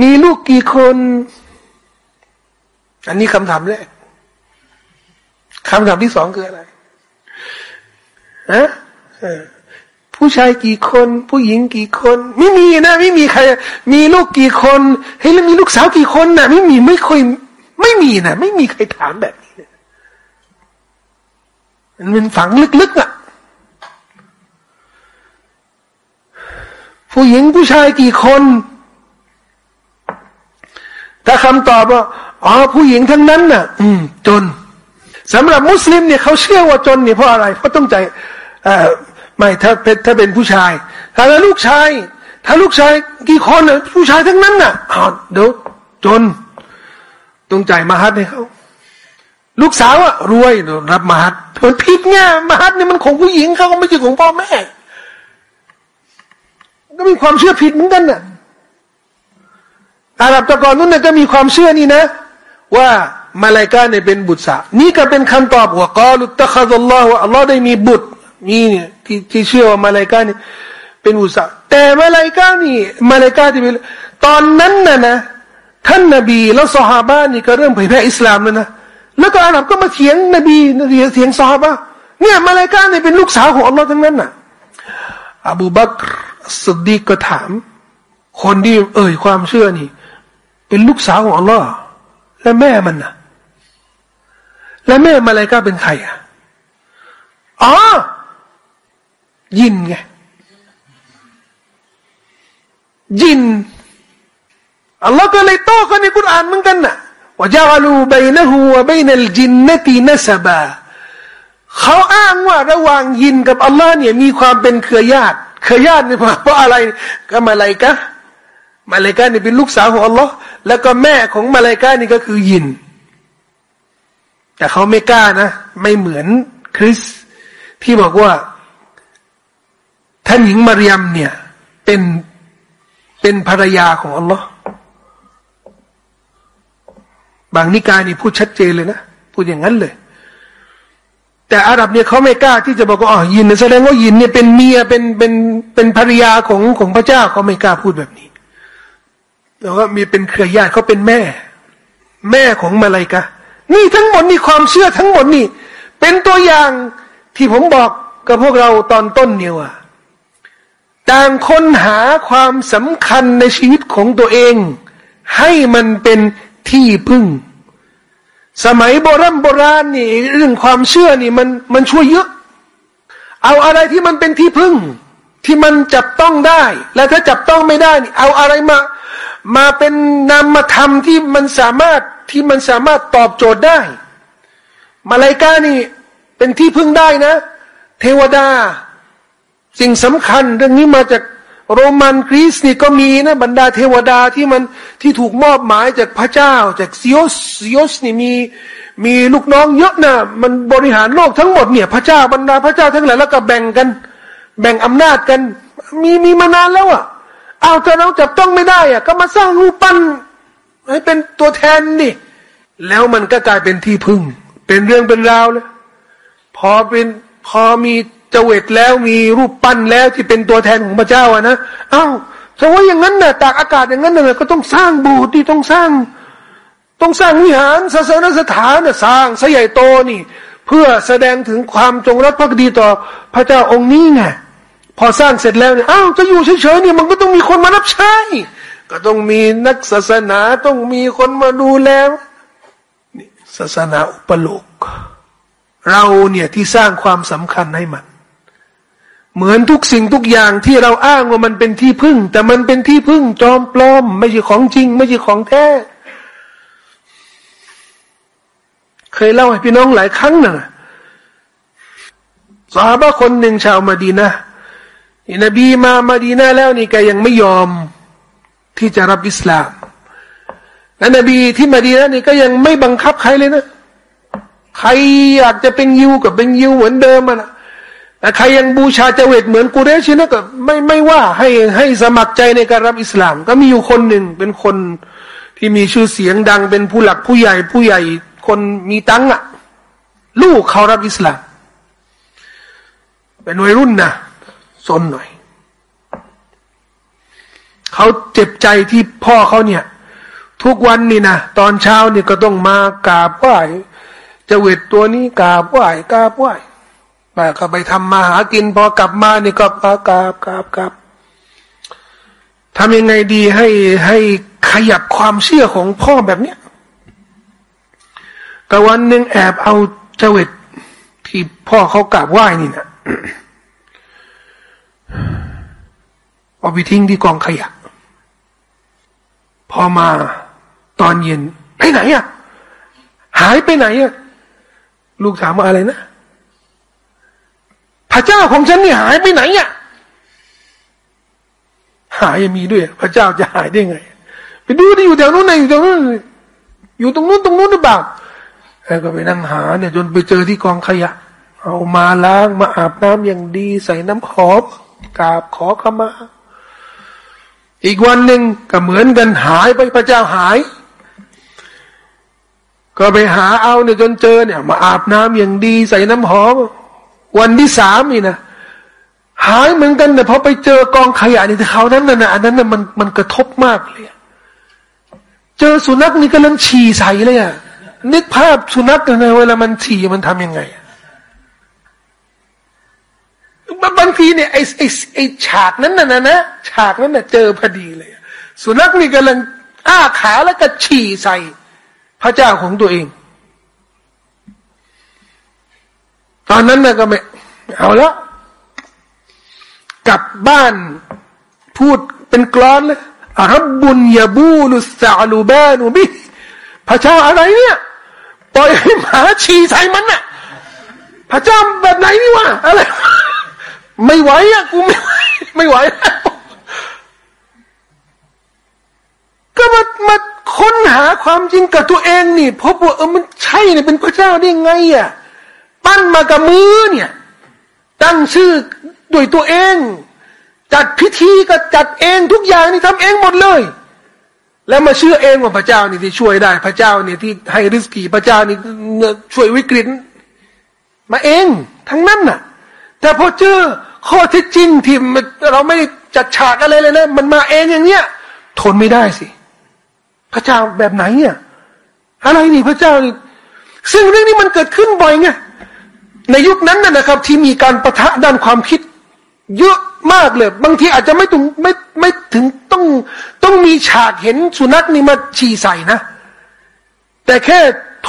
มีลูกกี่คน อันนี้คำถามแรกคำถามที่สองคืออะไรฮะผู้ชายกี่คน ผู้หญิงกี่คน ไม่มีนะ ไม่มีใคร มีลูกกี่คนเฮ้ยแล้วมีลูกสาวกี่คนนะ่ะ ไม่มีไม่ค่อยไม่มีนะไม่มีใครถามแบบนี้มันเป็นฝังลึกๆอะ ผู้หญิงผู้ชายกี่คน ถ้าคำตอบว่าอ๋อผู้หญิงทั้งนั้นน่ะ อืม จนสำหรับมุสลิมเนี่ยเขาเชื่อว่าจนเนี่ยเพราะอะไร เพราะต้องใจเอ่อไม่ถ้าเป็นถ้าเป็นผู้ชาย ถ้าลูกชาย ถ้าลูกชายกี่คนน่ะผู้ชายทั้งนั้นน่ะอ๋อเดี๋ยวจนต้องจ่ายมาฮัดให้เขาลูกสาวอะรวยรับมาฮัดผลผิดเนี่ยมาฮัดเนี่ยมันของผู้หญิงเขาก็ไม่ใช่ของพ่อแม่ ก็มีความเชื่อผิดเหมือนกันน่ะอาหรับตะกอนนู้นน่ยก็มีความเชื่อนี่นะ ว่ามาลายกาเนี่ยเป็นบุตรสาวนี่ก็เป็นคำตอบว่ากอลุตะคาซัลลอฮ์ว่าอัลลอฮ์ได้มีบุตรมีเนี่ยที่ที่เชื่อว่ามาลายกาเนี่ยเป็นบุตรสาวแต่มาลายกานี่มาลายกาที่เป็นตอนนั้นน่ะนะ ท่านนบีแล้วสหาบ้านนี่ก็เริ่มเผยแพร่อิสลามแล้วนะแล้วก็อาหรับก็มาเถียงนบีเถียงสหาบ้าเนี่ยมาลายกาเนี่ยเป็นลูกสาวของอัลลอฮ์ทั้งนั้นน่ะ อบูบักร สุดดีก็ถาม คนที่เอ่ยความเชื่อนี่ เป็นลูกสาวของอัลลอฮ์และแม่มันนะและแม่มาลายกาเป็นใครอะอ๋อยินไงยินอัลลอฮ์ก็เลยโต้กันในกุรานเหมือนกันนะว่าจาลูบยนะฮูวะบยนัลจินนตีนสบาเขาอ้างว่าระหว่างยินกับอัลลอฮ์เนี่ยมีความเป็นเครือญาติ คยญาตินี่ยเพราะอะไรก็มาเลยกะมาเลยกะนี่เป็นลูกสาวของอัลลอฮ์แล้วก็แม่ของมาลายกานี่ก็คือยิน แต่เขาไม่กล้านะ ไม่เหมือนคริสที่บอกว่าท่านหญิงมารยมเนี่ย เป็นเป็นภรรยาของอัลลอฮ์บางนิกายนี่พูดชัดเจนเลยนะ พูดอย่างนั้นเลย แต่อาหรับเนี่ยเขาไม่กล้าที่จะบอกว่าอ๋อยินแสดงว่ายินเนี่ยเป็นเมียเป็นเป็นเป็นภรรยาของของพระเจ้าเขาไม่กล้าพูดแบบนี้แล้วก็มีเป็นเครือญาติเขาเป็นแม่ แม่ของมาลายกานี่ทั้งหมดนี่ความเชื่อทั้งหมดนี่ เป็นตัวอย่างที่ผมบอกกับพวกเราตอนต้นเนี่ยว่าต่างค้นหาความสำคัญในชีวิตของตัวเอง ให้มันเป็นที่พึ่ง สมัยโบราณโบราณนี่เรื่องความเชื่อนี่มันมันช่วยเยอะ เอาอะไรที่มันเป็นที่พึ่ง ที่มันจับต้องได้ แล้วถ้าจับต้องไม่ได้นี่เอาอะไรมามาเป็นนามธรรมที่มันสามารถที่มันสามารถตอบโจทย์ได้ มาลายกานี่เป็นที่พึ่งได้นะ เทวดา สิ่งสำคัญเรื่องนี้มาจาก โรมันกรีซนี่ก็มีนะบรรดาเทวดาที่มันที่ถูกมอบหมายจากพระเจ้า จากซิโอสซิโอสนี่มีมีลูกน้องเยอะนะมันบริหารโลกทั้งหมดเนี่ยพระเจ้าบรรดาพระเจ้าทั้งหลายแล้วก็แบ่งกัน แบ่งอำนาจกัน มีมีมานานแล้วอะ่ะ เอาถ้าเราจับต้องไม่ได้อะ ก็มาสร้างรูปปั้นให้เป็นตัวแทนนี่แล้วมันก็กลายเป็นที่พึ่ง เป็นเรื่องเป็นราวเลยพอเป็นพอมี เจวิตแล้วมีรูปปั้นแล้วที่เป็นตัวแทนของพระเจ้าอะนะเอา้าถ้าว่าอย่างนั้นน่ะตากอากาศอย่างนั้นน่ะก็ต้องสร้างบสถ์ที่ต้องสร้าง ต้องสร้างวิหารศาสนสถานน่ะสร้างสใหญ่โตนี่ เพื่อแสดงถึงความจงรักภักดีต่อพระเจ้าองค์นี้ไงพอสร้างเสร็จแล้วเนี่ยอ้าวจะอยู่เฉยๆเนี่ยมันก็ต้องมีคนมารับใช้ ก็ต้องมีนักศาสนาต้องมีคนมาดูแลนี่ศาสนาอุปโลก เราเนี่ยที่สร้างความสำคัญให้มัน เหมือนทุกสิ่งทุกอย่างที่เราอ้างว่ามันเป็นที่พึ่ง แต่มันเป็นที่พึ่งจอมปลอม ไม่ใช่ของจริง ไม่ใช่ของแท้เคยเล่าให้พี่น้องหลายครั้งนะสาบะคนหนึ่งชาวมาดีนะนบีมามาดีนาแล้วนี่แกยังไม่ยอมที่จะรับอิสลามและนบีที่มาดีนานี่ก็ยังไม่บังคับใครเลยนะ ใครอยากจะเป็นยิวกับเป็นยิวเหมือนเดิมนะแต่ ใครยังบูชาเจวิตเหมือนกูเรชินะก็ไม่ไม่ว่าให้ให้สมัครใจในการรับอิสลาม ก็มีอยู่คนหนึ่งเป็นคนที่มีชื่อเสียงดังเป็นผู้หลักผู้ใหญ่ผู้ใหญ่คนมีตังอะลูกเขารับอิสลาม เป็นวัยรุ่นนะซนหน่อย เขาเจ็บใจที่พ่อเขาเนี่ย ทุกวันนี่นะตอนเช้านี่ก็ต้องมากราบไหว้จะเวทตัวนี้กราบไหว้กราบไหว้ ไปก็ไปทำมาหากินพอกลับมานี่ก็มากราบกราบกราบทำยังไงดีให้ให้ขยับความเชื่อของพ่อแบบเนี้ยก็วันหนึ่งแอบเอาเจวิตที่พ่อเขากราบไหว้นี่นะเอาไปทิ้งที่กองขยะ พอมาตอนเย็นไปไหนอะ หายไปไหนอะ ลูกถามว่าอะไรนะ พระเจ้าของฉันนี่หายไปไหนอะหายมีด้วย พระเจ้าจะหายได้ไง ไปดูที่อยู่แถวนู้นไหนอยู่แถวนู้นอยู่ตรงนู้นตรงนู้นหรือเปล่าแล้วก็ไปนั่งหาเนี่ย จนไปเจอที่กองขยะ เอามาล้างมาอาบน้ำอย่างดี ใส่น้ำหอมกราบขอขมา อีกวันหนึ่งก็เหมือนกันหายไปพระเจ้าหาย ก็ไปหาเอาเนี่ยจนเจอเนี่ย มาอาบน้ำอย่างดี ใส่น้ำหอม วันที่สามนี่นะหายเหมือนกันแต่พอไปเจอกองขยะนี่เขานั้นน่ะอันนั้นน่ะมันมันกระทบมากเลยเจอสุนัขนี่กำลังฉี่ใส่เลยอะนึกภาพสุนัขนะเวลามันฉี่มันทำยังไงบางทีเนี่ยไอ้ไอ้ไอ้ฉากนั้นน่ะนะนะฉากนั้นน่ะเจอพอดีเลย สุนัขนี่กำลังอ้าขาแล้วก็ฉี่ใส่พระเจ้าของตัวเอง ตอนนั้นน่ะก็ไม่เอาละกลับบ้านพูดเป็นกรอนเลยอารับบุญยาบูลุสาลูบานุบิพระเจ้าอะไรเนี่ยปล่อยให้หมาฉี่ใส่มันน่ะ พระเจ้าแบบไหนนี่วะอะไร ไม่ไหวอะกูไม่ไหวไม่ไหวก็มามาค้นหาความจริงกับตัวเองนี่พบว่าเออมันใช่เนี่ยเป็นพระเจ้าได้ไงอะ ปั้นมากับมือเนี่ย ตั้งชื่อด้วยตัวเอง จัดพิธีก็จัดเองทุกอย่างนี่ทำเองหมดเลย แล้วมาเชื่อเองว่าพระเจ้านี่ที่ช่วยได้ พระเจ้านี่ที่ให้ริสกีพระเจ้านี่ช่วยวิกฤต มาเอง ทั้งนั้นน่ะ แต่พอเจอข้อเท็จจริงที่เราไม่จัดฉากอะไรเลยนะมันมาเองอย่างเนี้ยทนไม่ได้สิ พระเจ้าแบบไหนเนี่ยอะไรนี่พระเจ้านี่ซึ่งเรื่องนี้มันเกิดขึ้นบ่อยไง ในยุคนั้นนะครับ ที่มีการประทะด้านความคิด เยอะมากเลย บางทีอาจจะไม่ถึงไม่ไม่ถึงต้องต้องมีฉากเห็นสุนัขนี่มาฉี่ใส่นะ แต่แค่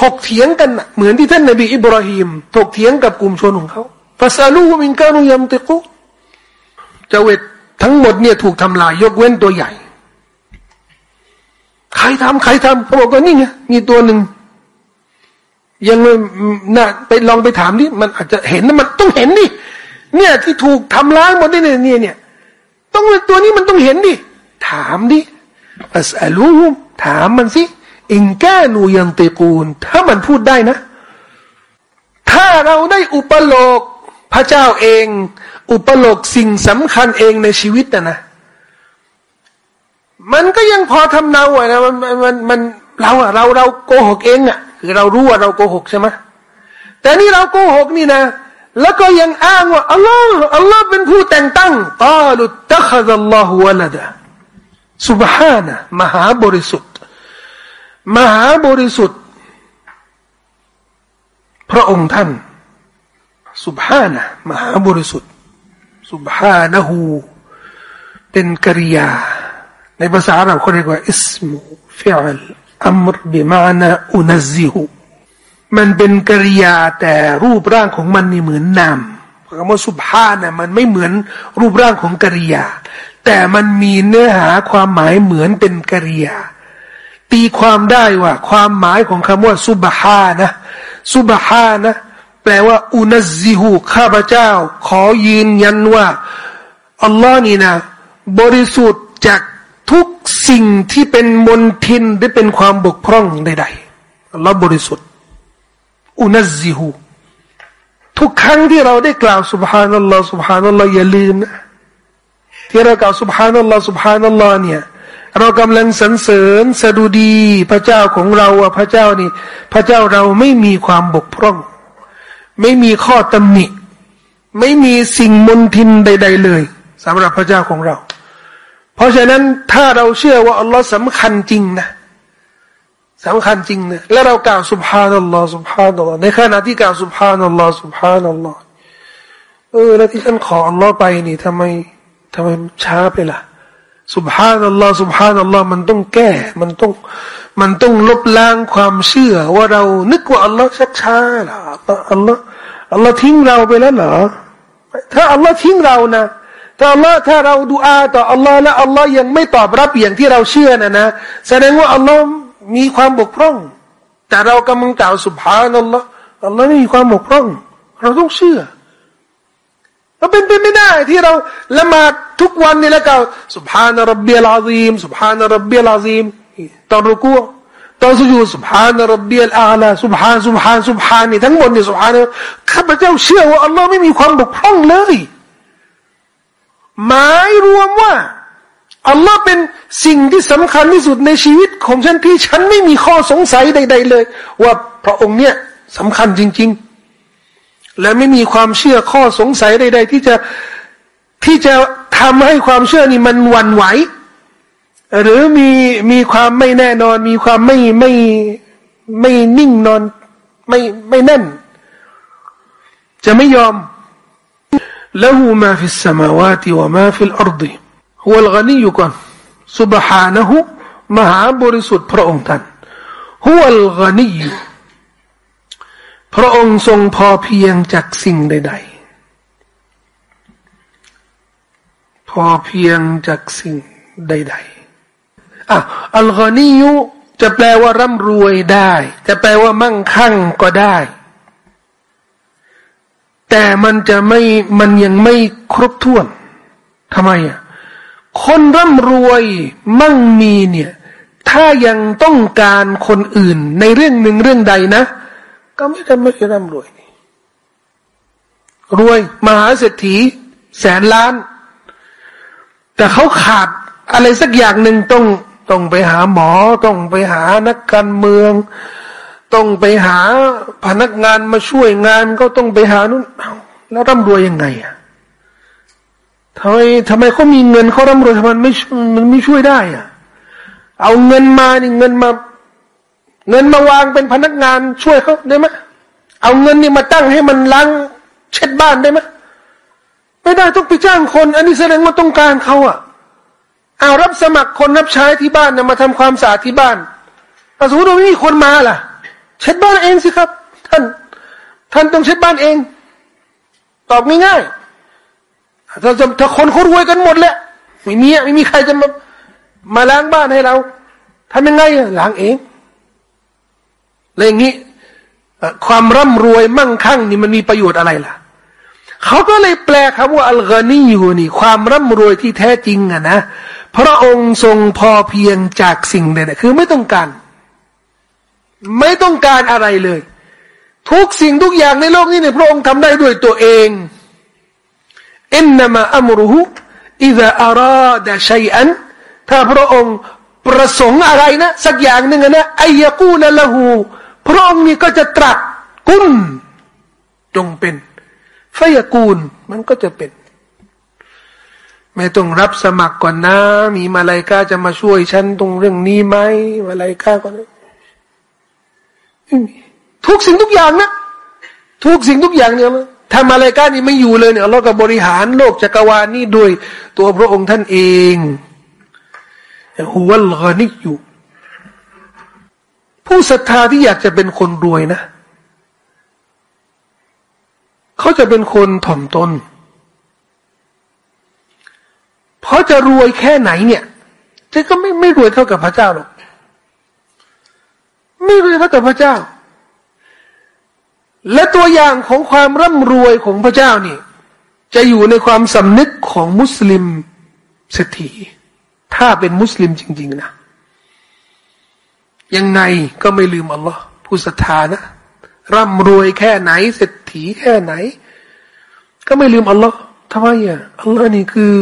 ถกเถียงกันเหมือนที่ท่านนบีอิบราฮิมถกเถียงกับกลุ่มชนของเขาฟาซาลูมินกานุยัมติกุจเวตทั้งหมดเนี่ยถูกทำลายยกเว้นตัวใหญ่ ใครทำใครทำเขาบอกว่านี่ไงมีตัวหนึ่ง ยังไม่น่าไปลองไปถามดิมันอาจจะเห็นนะมันต้องเห็นดิเนี่ยที่ถูกทำร้ายหมดนี่เนี่ยเนี่ย ต้องตัวนี้มันต้องเห็นดิถามดิอัสอลูมถามมันสิอิงแกนูยันติกูล ถ้ามันพูดได้นะ ถ้าเราได้อุปโลกพระเจ้าเอง อุปโลกสิ่งสำคัญเองในชีวิตนะนะ มันก็ยังพอทำเนาอะนะมันมันมันเราอะเราเราโกหกเองอะ คือเรารู้ว่าเราโกหกใช่ไหมแต่นี่เราโกหกนี่นะ แล้วก็ยังอ้างว่าอัลลอฮ์อัลลอฮ์เป็นผู้แต่งตั้งตาลุตะฮัดัลลอฮ์วะลดะสุบฮานะมหาบริสุทธิ์ มหาบริสุทธิ์ พระองค์ท่านสุบฮานะมหาบริสุทธิ์สุบฮานะฮูเป็นกริยา ในภาษาเราเขาเรียกว่าอิสมูฟิอัล อัมรบิมานะอุนซิหุมันเป็นกริยาแต่รูปร่างของมันนี่เหมือนนามคำว่าสุภานะมันไม่เหมือนรูปร่างของกริยา แต่มันมีเนื้อหาความหมายเหมือนเป็นกริยา ตีความได้ว่า ความหมายของคำว่าสุบฮานะสุบฮานะแปลว่า อุนซิหูข้าพเจ้า ขอยืนยันว่าอัลลอฮ์นี่นะ บริสุทธิ์จาก สิ่งที่เป็นมนทินหรือเป็นความบกพร่องใดๆอัลลอฮ์บริสุทธิ์อุนัซิฮูทุกครั้งที่เราได้กล่าวสุบฮานัลลอฮ์สุบฮานัลลอฮ์อย่าลืมนะที่เรากล่าวสุบฮานัลลอฮ์สุบฮานัลลอฮ์เนี่ยเรากำลังสรรเสริญสดุดี พระเจ้าของเราว่าพระเจ้านี่ พระเจ้าเราไม่มีความบกพร่อง ไม่มีข้อตำหนิ ไม่มีสิ่งมนทินใด ๆ เลยสำหรับพระเจ้าของเรา เพราะฉะนั้นถ้าเราเชื่อว่าอัลลอฮ์สำคัญจริงนะสำคัญจริงนะแล้วเรากล่าวสุบฮานัลลอฮ์สุบฮานัลลอฮ์ในขณะที่กล่าวสุบฮานัลลอฮ์สุบฮานัลลอฮ์เออแล้วที่ฉันขออัลลอฮ์ไปนี่ทำไมทำไมช้าไปล่ะสุบฮานัลลอฮ์สุบฮานัลลอฮ์มันต้องแก้ มันต้อง มันต้องลบล้างความเชื่อ ว่าเรานึกว่าอัลลอฮ์ชักช้าล่ะอัลลอฮ์อัลลอฮ์ทิ้งเราไปแล้วเหรอถ้าอัลลอฮ์ทิ้งเรานะ ถ้าอัลลอฮ์ถ้าเราดูอาต่ออัลลอฮ์และอัลลอฮ์ยังไม่ตอบรับอย่างที่เราเชื่อนะนะแสดงว่าอัลลอฮ์มีความบกพร่อง แต่เรากำลังกล่าวสุบฮานัลลอฮ์อัลลอฮ์ไม่มีความบกพร่อง เราต้องเชื่อเราเป็นไปไม่ได้ที่เราละหมาดทุกวันนี่แล้วก็สุบฮานะรับเบียลอาซีมสุบฮานะรับเบียลอาซีมตอนรุกูตอนสุญูสุบฮานะรับเบียลอาลาสุบฮานสุบฮานสุบฮานนี่ทั้งหมดนี่สุบฮานข้าพเจ้าเชื่อว่าอัลลอฮ์ไม่มีความบกพร่องเลย หมายรวมว่าอัลลอฮ์เป็นสิ่งที่สำคัญที่สุดในชีวิตของฉันที่ฉันไม่มีข้อสงสัยใด ๆ เลย ว่าพระองค์เนี่ยสำคัญจริง ๆ และไม่มีความเชื่อข้อสงสัยใด ๆ ที่จะที่จะทำให้ความเชื่อนี่มันวันไหว หรือมีมีความไม่แน่นอน มีความไม่ไม่ไม่นิ่งนอน ไม่ไม่แน่น จะไม่ยอม له ما في السماوات وما في الأرض هو الغني ก่อน سبحانه มหาบริสุทธิ์พระองค์ท่าน هو الغني พระองค์ทรงพอเพียงจากสิ่งใดๆ พอเพียงจากสิ่งใดๆอ่ะอัลกานียุจะแปลว่าร่ำรวยได้ จะแปลว่ามั่งคั่งก็ได้ แต่มันจะไม่มันยังไม่ครบถ้วนทำไมอะคนร่ำรวยมั่งมีเนี่ย ถ้ายังต้องการคนอื่น ในเรื่องหนึ่งเรื่องใดนะ ก็ไม่ได้ไม่ร่ำรวยรวยมหาเศรษฐี แสนล้าน แต่เขาขาดอะไรสักอย่างหนึ่งต้องต้องไปหาหมอ ต้องไปหานักการเมือง ต้องไปหาพนักงานมาช่วยงานก็ต้องไปหานู่นแล้วร่ำรวยยังไงอะทำไมทำไมเขามีเงินเขาร่ำรวยทำไมไม่มันไม่ช่วยได้อะ เอาเงินมานี่เงินมา เงินมาวางเป็นพนักงานช่วยเขาได้ไหมเอาเงินนี่มาตั้งให้มันล้างเช็ดบ้านได้ไหมไม่ได้ต้องไปจ้างคน อันนี้แสดงว่าต้องการเขาอะเอารับสมัครคนรับใช้ที่บ้านนะมาทำความสะอาดที่บ้านสมมติว่าไม่มีคนมาล่ะ เช็ดบ้านเองสิครับ ท่าน ท่านต้องเช็ดบ้านเอง ตอบง่ายๆถ้าถ้าคนเขารวยกันหมดแหละไม่มีไม่มีใครจะมามาล้างบ้านให้เราทำยังไงล้างเองเลยอย่างนี้ความร่ำรวยมั่งคั่งนี่มันมีประโยชน์อะไรล่ะเขาก็เลยแปลคำว่าอัลกานีอยู่นี่ ความร่ำรวยที่แท้จริงอะนะพระองค์ทรงพอเพียงจากสิ่งใดๆคือไม่ต้องการ ไม่ต้องการอะไรเลย ทุกสิ่งทุกอย่างในโลกนี้เนี่ยพระองค์ทำได้ด้วยตัวเองอินนามาอัมรุฮุอิดะอาราดะชัยอันถ้าพระองค์ประสงค์อะไรนะ สักอย่างหนึ่งนะอายกูนละหูพระองค์นี่ก็จะตรัสกุนจงเป็นฟยกูลมันก็จะเป็น ไม่ต้องรับสมัครก่อนนะ มีมาลายกาจะมาช่วยฉันตรงเรื่องนี้ไหมมาลายกาก็ ทุกสิ่งทุกอย่างนะทุกสิ่งทุกอย่างเนี่ยถ้ามาลายกานี่ไม่อยู่เลยเนี่ยเราก็บริหารโลกจักรวาลนี้โดยตัวพระองค์ท่านเองหัวลอนิอยู่ ผู้ศรัทธาที่อยากจะเป็นคนรวยนะ เขาจะเป็นคนถ่อมตน เพราะจะรวยแค่ไหนเนี่ยจะก็ไม่ไม่รวยเท่ากับพระเจ้าหรอก ไม่รวยเท่ากับพระเจ้า และตัวอย่างของความร่ำรวยของพระเจ้านี่ จะอยู่ในความสำนึกของมุสลิมเศรษฐีถ้าเป็นมุสลิมจริง ๆ นะ ยังไงก็ไม่ลืมอัลลอฮ์ผู้ศรัทธานะ ร่ำรวยแค่ไหนเศรษฐีแค่ไหน ก็ไม่ลืมอัลลอฮ์ทำไมอะอัลลอฮ์นี่คือ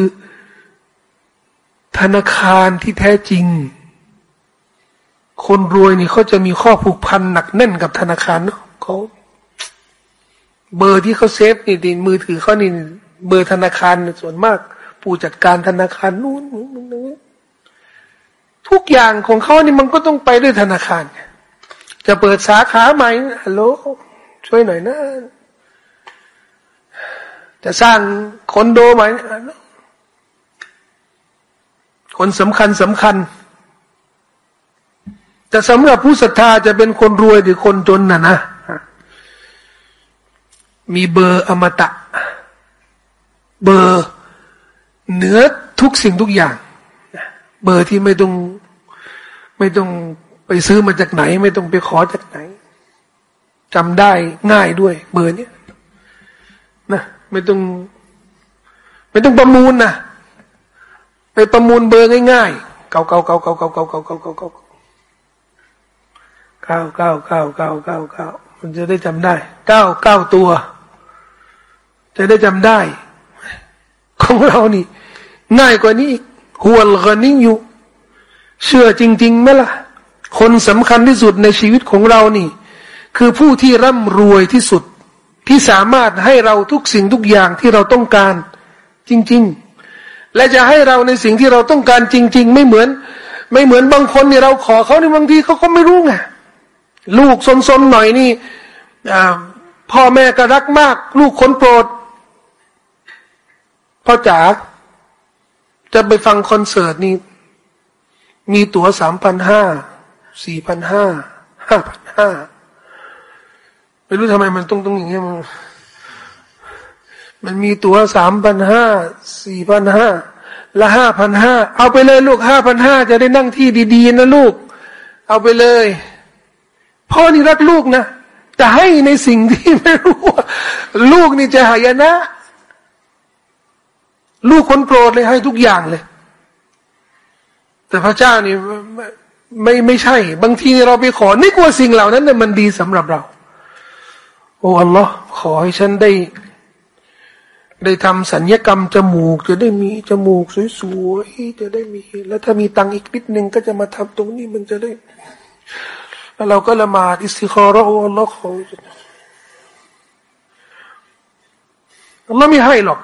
ธนาคารที่แท้จริง คนรวยนี่เขาจะมีข้อผูกพันหนักแน่นกับธนาคารเนาะเขาเบอร์ที่เขาเซฟนี่ดิมือถือเขานี่เบอร์ธนาคารส่วนมาก ผู้จัดการธนาคารนู้นนู่นนู่นทุกอย่างของเขานี่มันก็ต้องไปด้วยธนาคาร จะเปิดสาขาใหม่ฮัลโหลช่วยหน่อยนะ จะสร้างคอนโดใหม่คนสำคัญสำคัญ แต่สำหรับผู้ศรัทธาจะเป็นคนรวยหรือคนจนนะนะ มีเบอร์อมตะ เบอร์เหนือทุกสิ่งทุกอย่าง เบอร์ที่ไม่ต้องไม่ต้องไปซื้อมาจากไหน ไม่ต้องไปขอจากไหนจำได้ง่ายด้วย เบอร์เนี้ยนะไม่ต้อง ไม่ต้องประมูลนะไปประมูลเบอร์ง่ายๆเก่าๆเก่าๆเกาๆเกาๆเกาๆเกา เก้าเก้าเก้าเก้าเก้าเก้ามันจะได้จำได้เก้าเก้าตัว จะได้จำได้ ของเรานี่ ง่ายกว่านี้หัวลกนิ่งอยู่ เชื่อจริงๆไหมล่ะ คนสำคัญที่สุดในชีวิตของเรานี่ คือผู้ที่ร่ำรวยที่สุดที่สามารถให้เราทุกสิ่งทุกอย่างที่เราต้องการ จริง ๆ และจะให้เราในสิ่งที่เราต้องการจริง ๆ ไม่เหมือน ไม่เหมือนบางคนเนี่ยเราขอเขาในบางทีเขาก็ไม่รู้ไง ลูกซนๆหน่อยนี่พ่อแม่ก็รักมาก ลูกคนโปรดพ่อจ๋าจะไปฟังคอนเสิร์ตนี่มีตั๋วสามพันห้าสี่พันห้าห้าพันห้าไม่รู้ทำไมมันต้องต้องอย่างเงี้ยมันมันมีตั๋วสามพันห้าสี่พันห้าละห้าพันห้าเอาไปเลยลูกห้าพันห้าจะได้นั่งที่ดี ๆ นะลูก เอาไปเลย พ่อนี่รักลูกนะจะให้ในสิ่งที่ไม่รู้ลูกนี่จะหายนะ ลูกคนโปรดเลยให้ทุกอย่างเลย แต่พระเจ้านี่ไม่ไม่ใช่ บางทีเราไปขอนึกว่าสิ่งเหล่านั้นน่ยมันดีสำหรับเรา โอ้อัลลอฮ์ขอให้ฉันได้ ได้ทำสัญญกรรมจมูก จะได้มีจมูกสวยๆจะได้มี แล้วถ้ามีตังอีกนิดนึงก็จะมาทำตรงนี้มันจะได้ แล้วเราก็ละหมาดอิสติคอรออัลลอฮ์ขออัลลอฮ์ไม่ให้หรอก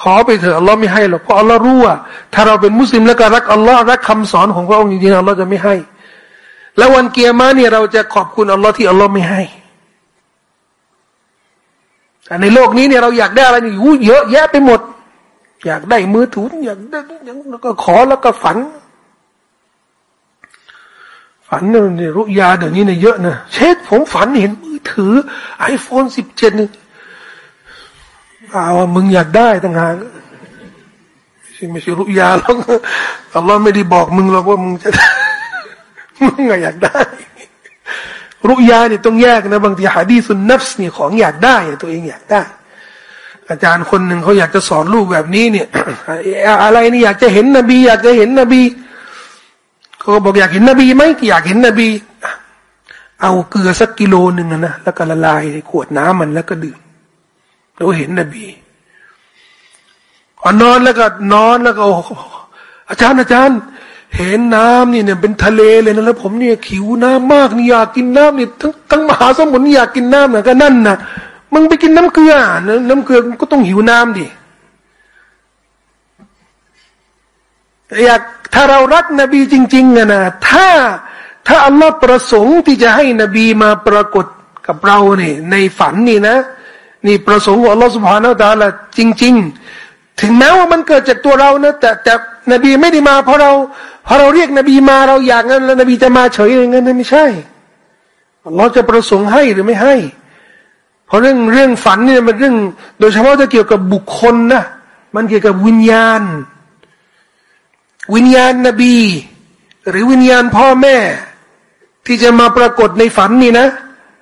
ขอไปเถอะอัลลอฮ์ไม่ให้หรอกเพราะอัลลอฮ์รู้ว่าถ้าเราเป็นมุสลิมแล้วก็รักอัลลอฮ์รักคำสอนของพระองค์จริงๆอัลลอฮ์จะไม่ให้ แล้ววันเกียร์มาเนี่ยเราจะขอบคุณอัลลอฮ์ที่อัลลอฮ์ไม่ให้แต่ในโลกนี้เนี่ยเราอยากได้อะไรนี่เยอะแยะไปหมด อยากได้มือถืออยากได้แล้วก็ขอแล้วก็ฝัน ฝันเนี่ยรุยาเดี๋ยวนี้เนี่ยเยอะนะเช็คผมฝันเห็นมือถือไอโฟนสิบเจ็ดนี่เอามึงอยากได้ต่างหากไม่ใช่รุยาหรอกอัลลอฮ์ไม่ได้บอกมึงหรอกว่ามึงจะมึงอยากได้ รุยาเนี่ยต้องแยกนะบางทีฮะดีสุนนัฟส์นี่ของอยากได้ตัวเองอยากได้ อาจารย์คนหนึ่งเขาอยากจะสอนลูกแบบนี้เนี่ยอะไรนี่อยากจะเห็นนบี อยากจะเห็นนบี เขาบอกอยากเห็นนบีไหมอยากเห็นนบี เอาเกลือสักกิโลหนึ่งนะแล้วก็ละลายในขวดน้ำมันแล้วก็ดื่มเราเห็นนบีอนอนแล้วก็นอนแล้วก็อาจารย์อาจารย์ เห็นน้ำนี่เนี่ยเป็นทะเลเลยนะแล้วผมเนี่ยขิวน้ำมากนี่อยากกินน้ำนี่ทั้งทั้งมหาสมุทรนี่อยากกินน้ำนะก็นั่นนะมึงไปกินน้ำเกลือน้ำเกลือก็ต้องหิวน้ำดิ อยากถ้าเรารักนบีจริงๆนะนะถ้าถ้าอัลลอฮ์ประสงค์ที่จะให้นบีมาปรากฏกับเราเนี่ยในฝันนี่นะ นี่ประสงค์ของอัลลอฮฺสุบฮานาอัลลอฮฺจริง ๆ ถึงแม้ว่ามันเกิดจากตัวเรานะแต่แต่นบีไม่ได้มาเพราะเราเพราะเราเรียกนบีมาเราอยากงั้นแล้วนบีจะมาเฉยอย่างนั้นไม่ใช่อัลลอฮฺจะประสงค์ให้หรือไม่ให้ เพราะเรื่องเรื่องฝันเนี่ยมันเรื่อง โดยเฉพาะจะเกี่ยวกับบุคคลนะมันเกี่ยวกับวิญญาณ วิญญาณนบี หรือวิญญาณพ่อแม่ ที่จะมาปรากฏในฝันนี่นะ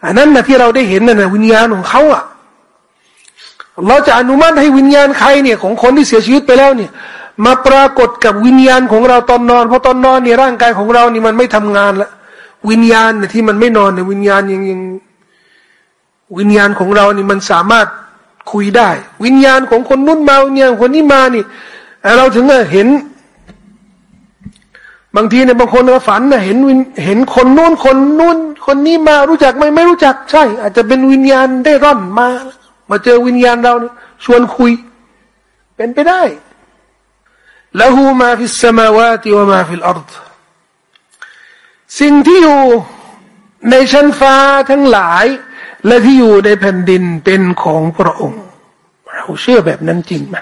อันนั้นนะที่เราได้เห็นนะ่ะวิญญาณของเขาอะเราจะอนุมัติให้วิญญาณใครเนี่ยของคนที่เสียชีวิตไปแล้วเนี่ย มาปรากฏกับวิญญาณของเราตอนนอน เพราะตอนนอนเนี่ยร่างกายของเรานี่มันไม่ทำงานละวิญญาณเนี่ยที่มันไม่นอนเนี่ยวิญญาณยังยังวิญญาณของเรานี่มันสามารถคุยได้ วิญญาณของคนนู้นมาเนี่ยคนนี้มานี่เราถึงเห็น บางทีเนี่ยบางคนก็ฝันนะเห็นเห็นคนนู้นคนนู้นคนนี้มารู้จักไหมไม่รู้จักใช่ อาจจะเป็นวิญญาณได้ร่อนมา มาเจอวิญญาณเราเนี่ยชวนคุย เป็นไปได้له ما في السماوات وما في الأرض สิ่งที่อยู่ในชั้นฟ้าทั้งหลาย และที่อยู่ในแผ่นดินเป็นของพระองค์ เราเชื่อแบบนั้นจริงไหม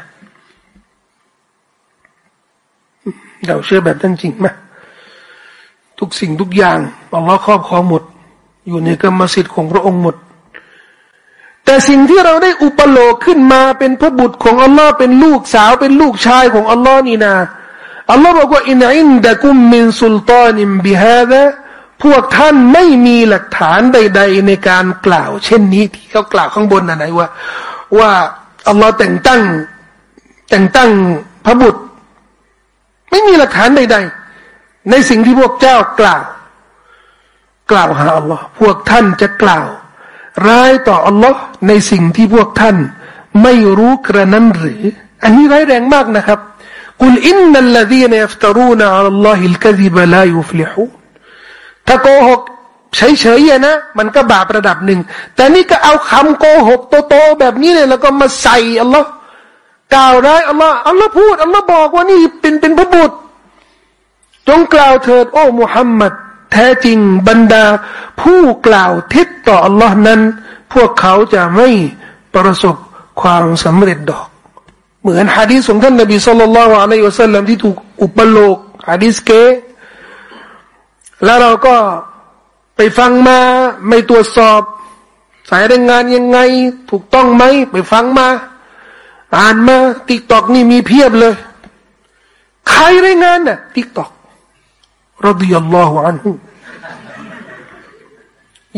เราเชื่อแบบนั้นจริงไหมทุกสิ่งทุกอย่างอัลลอฮ์ครอบครองหมด อยู่ในกรรมสิทธิ์ของพระองค์หมด แต่สิ่งที่เราได้อุปโลกขึ้นมาเป็นพระบุตรของอัลลอฮ์เป็นลูกสาวเป็นลูกชายของอัลลอฮ์นี่นะอัลลอฮ์บอกว่าอินอินดะกุมมินสุลตานิมบิฮาดะพวกท่านไม่มีหลักฐานใด ๆ ในการกล่าว เช่นนี้ที่เขากล่าวข้างบนนะไหนว่า ว่าอัลลอฮ์แต่งตั้ง แต่งตั้งพระบุตร ไม่มีหลักฐานใด ๆ ในสิ่งที่พวกเจ้ากล่าว กล่าวหาอัลลอฮ์พวกท่านจะกล่าว ร้ายต่ออัลลอฮ์ในสิ่งที่พวกท่าน ไม่รู้กระนั้นหรือ อันนี้ร้ายแรงมากนะครับกุลอินนัลลดีนยัฟตรูนอัลลอฮิลกะซิบลายุฟลิฮูถ้าโกหกเฉยๆนะ มันก็บาประดับหนึ่ง แต่นี่ก็เอาคำโกหกโตๆแบบนี้เนี่ยแล้วก็มาใส่อัลลอฮ์ กล่าวร้ายอัลลอฮ์อัลลอฮ์พูดอัลลอฮ์บอกว่านี่เป็นเป็นพระบุตร จงกล่าวเถิดโอ้มุฮัมมัดแท้จริงบรรดา ผู้กล่าวทิศต่ออัลลอฮ์นั้น พวกเขาจะไม่ประสบความสำเร็จดอก เหมือนฮะดีษของท่านนบีสุลต่านละอะลัยฮิวสัลลัมที่ถูกอุปโลกฮะดีษเกแล้วเราก็ไปฟังมาไม่ตรวจสอบ สายรายงานยังไง ถูกต้องไหมไปฟังมา อ่านมาติ๊กตอกนี่มีเพียบเลย ใครรายงานน่ะติ๊กตอก رضي الله عنه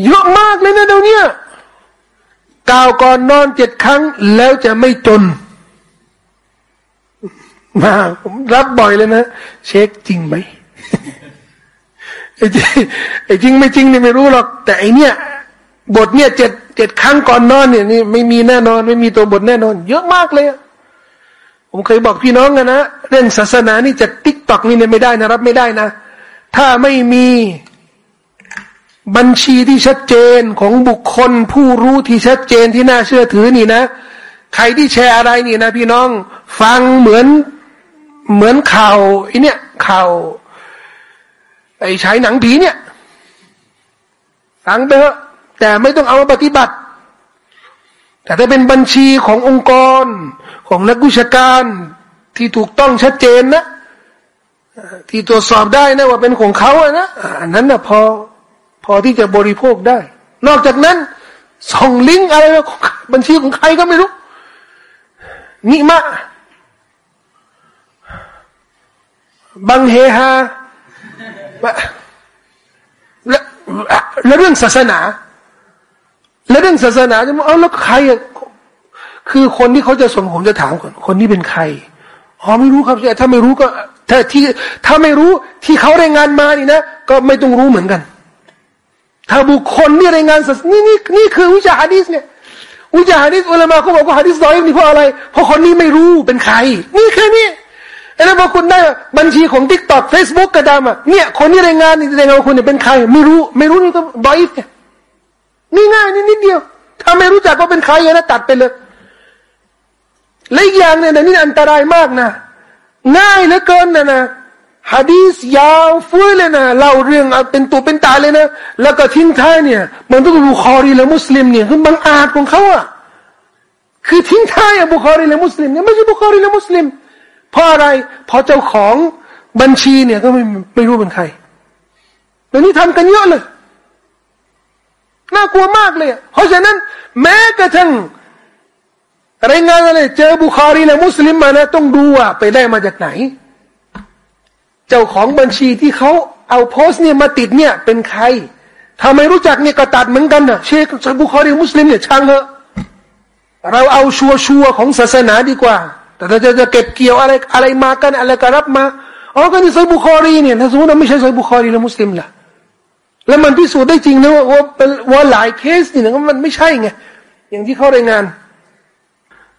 เยอะมากเลยนะเดี๋ยวนี้กล่าวก่อนนอนเจ็ดครั้ง แล้วจะไม่จน มาผมรับบ่อยเลยนะ เชคจริงไหมไอ้จริงไม่จริงเนี่ยไม่รู้หรอก แต่ไอเนี้ยบทเนี่ยเจ็ด เจ็ดครั้งก่อนนอนเนี่ยนี่ไม่มีแน่นอน ไม่มีตัวบทแน่นอน เยอะมากเลยผมเคยบอกพี่น้องกันนะเรื่องศาสนานี่จากติ๊กต็อกนี่เนี่ยไม่ได้นะรับไม่ได้นะ ถ้าไม่มีบัญชีที่ชัดเจนของบุคคล ผู้รู้ที่ชัดเจนที่น่าเชื่อถือนี่นะ ใครที่แชร์อะไรนี่นะ พี่น้อง ฟังเหมือนเหมือนข่าวไอเนี่ยข่าวไอ้ฉายหนังผีเนี่ยฟังไปเถอะ แต่ไม่ต้องเอามาปฏิบัติ แต่ถ้าเป็นบัญชีขององค์กรของนักวิชาการที่ถูกต้องชัดเจนนะที่ตรวจสอบได้นะว่าเป็นของเขาอะนะอันนั้นนะพอพอที่จะบริโภคได้ นอกจากนั้นส่งลิงก์อะไรบัญชีของใครก็ไม่รู้นี่มาบังเฮฮาและแล้วเรื่องศาสนา แล้วเรื่องศาสนาจะมาเอาแล้วใครอะคือคนที่เขาจะส่งผมจะถามก่อนคนนี้เป็นใครอ๋อไม่รู้ครับถ้าไม่รู้ก็ถ้าที่ถ้าไม่รู้ที่เขารายงานมานี่นะก็ไม่ต้องรู้เหมือนกัน ถ้าบุคคลที่รายงานศาสนี่นี่นี่คือวิชาฮะดีษเนี่ยวิชาฮะดีษอุลามะเขาบอกว่าฮะดีษซอยนี่เพราะอะไร เพราะคนนี้ไม่รู้เป็นใคร นี่แค่นี้แล้วพอคุณได้บัญชีของทิกตอกเฟซบุ๊กกระดามอะเนี่ยคนที่รายงานนี่รายงานคุณเนี่ยเป็นใคร ไม่รู้ ไม่รู้นี่ก็บอยเนี่ย นี่ง่ายนี่นิดเดียว ถ้าไม่รู้จักว่าเป็นใครนะตัดไปเลยและอีกอย่างเนี่ยนี่อันตรายมากนะ ง่ายเหลือเกินนะนะฮะดีสยาวฟุ้ยเลยนะเล่าเรื่องเอาเป็นตัวเป็นตาเลยนะ แล้วก็ทิ้งท้ายเนี่ย บันทึกโดยบุคอรีและมุสลิมเนี่ยคือบังอาจของเขาอะคือทิ้งท้ายอะบุคอรีและมุสลิมเนี่ยไม่ใช่บุคอรีและมุสลิมเพราะอะไรเพราะเจ้าของบัญชีเนี่ยก็ไม่ไม่รู้เป็นใครแล้วนี้ทำกันเยอะเลย น่ากลัวมากเลย เพราะฉะนั้น แม้กระทั่งรายงานอะไรเจอบุคารีและมุสลิมมานะ ต้องดูว่าไปได้มาจากไหน เจ้าของบัญชีที่เขาเอาโพสต์เนี่ยมาติดเนี่ย เป็นใครถ้าไม่รู้จักเนี่ยก็ตัดเหมือนกันนะเชคบุคารีมุสลิมเนี่ยช่างเถอะเราเอาชัวร์ชัวร์ของศาสนาดีกว่า แต่ถ้าจะจะเก็บเกี่ยวอะไรอะไรมากันอะไรก็รับมาอ๋อก็นี่ใช่บุคอรีเนี่ยถ้าสมมติว่าไม่ใช่ใช่บุคอรีแล้วมุสลิมล่ะ แล้วมันพิสูจน์ได้จริงนะว่าว่าหลายเคสนี่นะมันไม่ใช่ไงอย่างที่เขารายงาน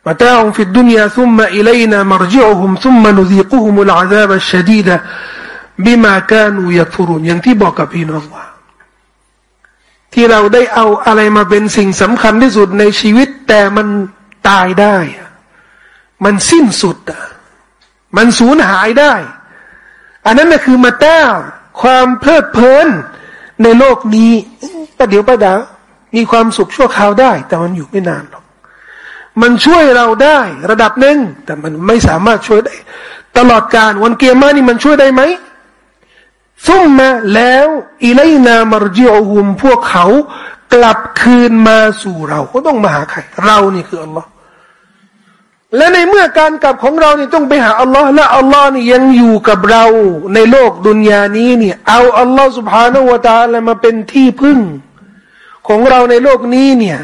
متاع في الدنيا ثم إلينا مرجعهم ثم نذيقهم العذاب الشديدบิมากานูยักฟุรุนอย่างที่บอกกับพี่น้องว่า ที่เราได้เอาอะไรมาเป็นสิ่งสำคัญที่สุดในชีวิต แต่มันตายได้ มันสิ้นสุดอะมันสูญหายได้ อันนั้นน่ะคือมาต้าความเพลิดเพลิน ในโลกนี้ประเดี๋ยวประดา มีความสุขชั่วคราวได้ แต่มันอยู่ไม่นานหรอก มันช่วยเราได้ระดับหนึ่งแต่มันไม่สามารถช่วยได้ ตลอดการวันเกียร์มานี่มันช่วยได้ไหมซุ่มมาแล้วอิเลนามารจิอหุมพวกเขา กลับคืนมาสู่เราเขาต้องมาหาใคร เรานี่คืออัลลอฮ์ และในเมื่อการกลับของเราเนี่ยต้องไปหาอัลลอฮ์และอัลลอฮ์นี่ยังอยู่กับเราในโลกดุนยานี้เนี่ย เอาอัลลอฮ์สุบฮานาวตาละมาเป็นที่พึ่ง ของเราในโลกนี้เนี่ย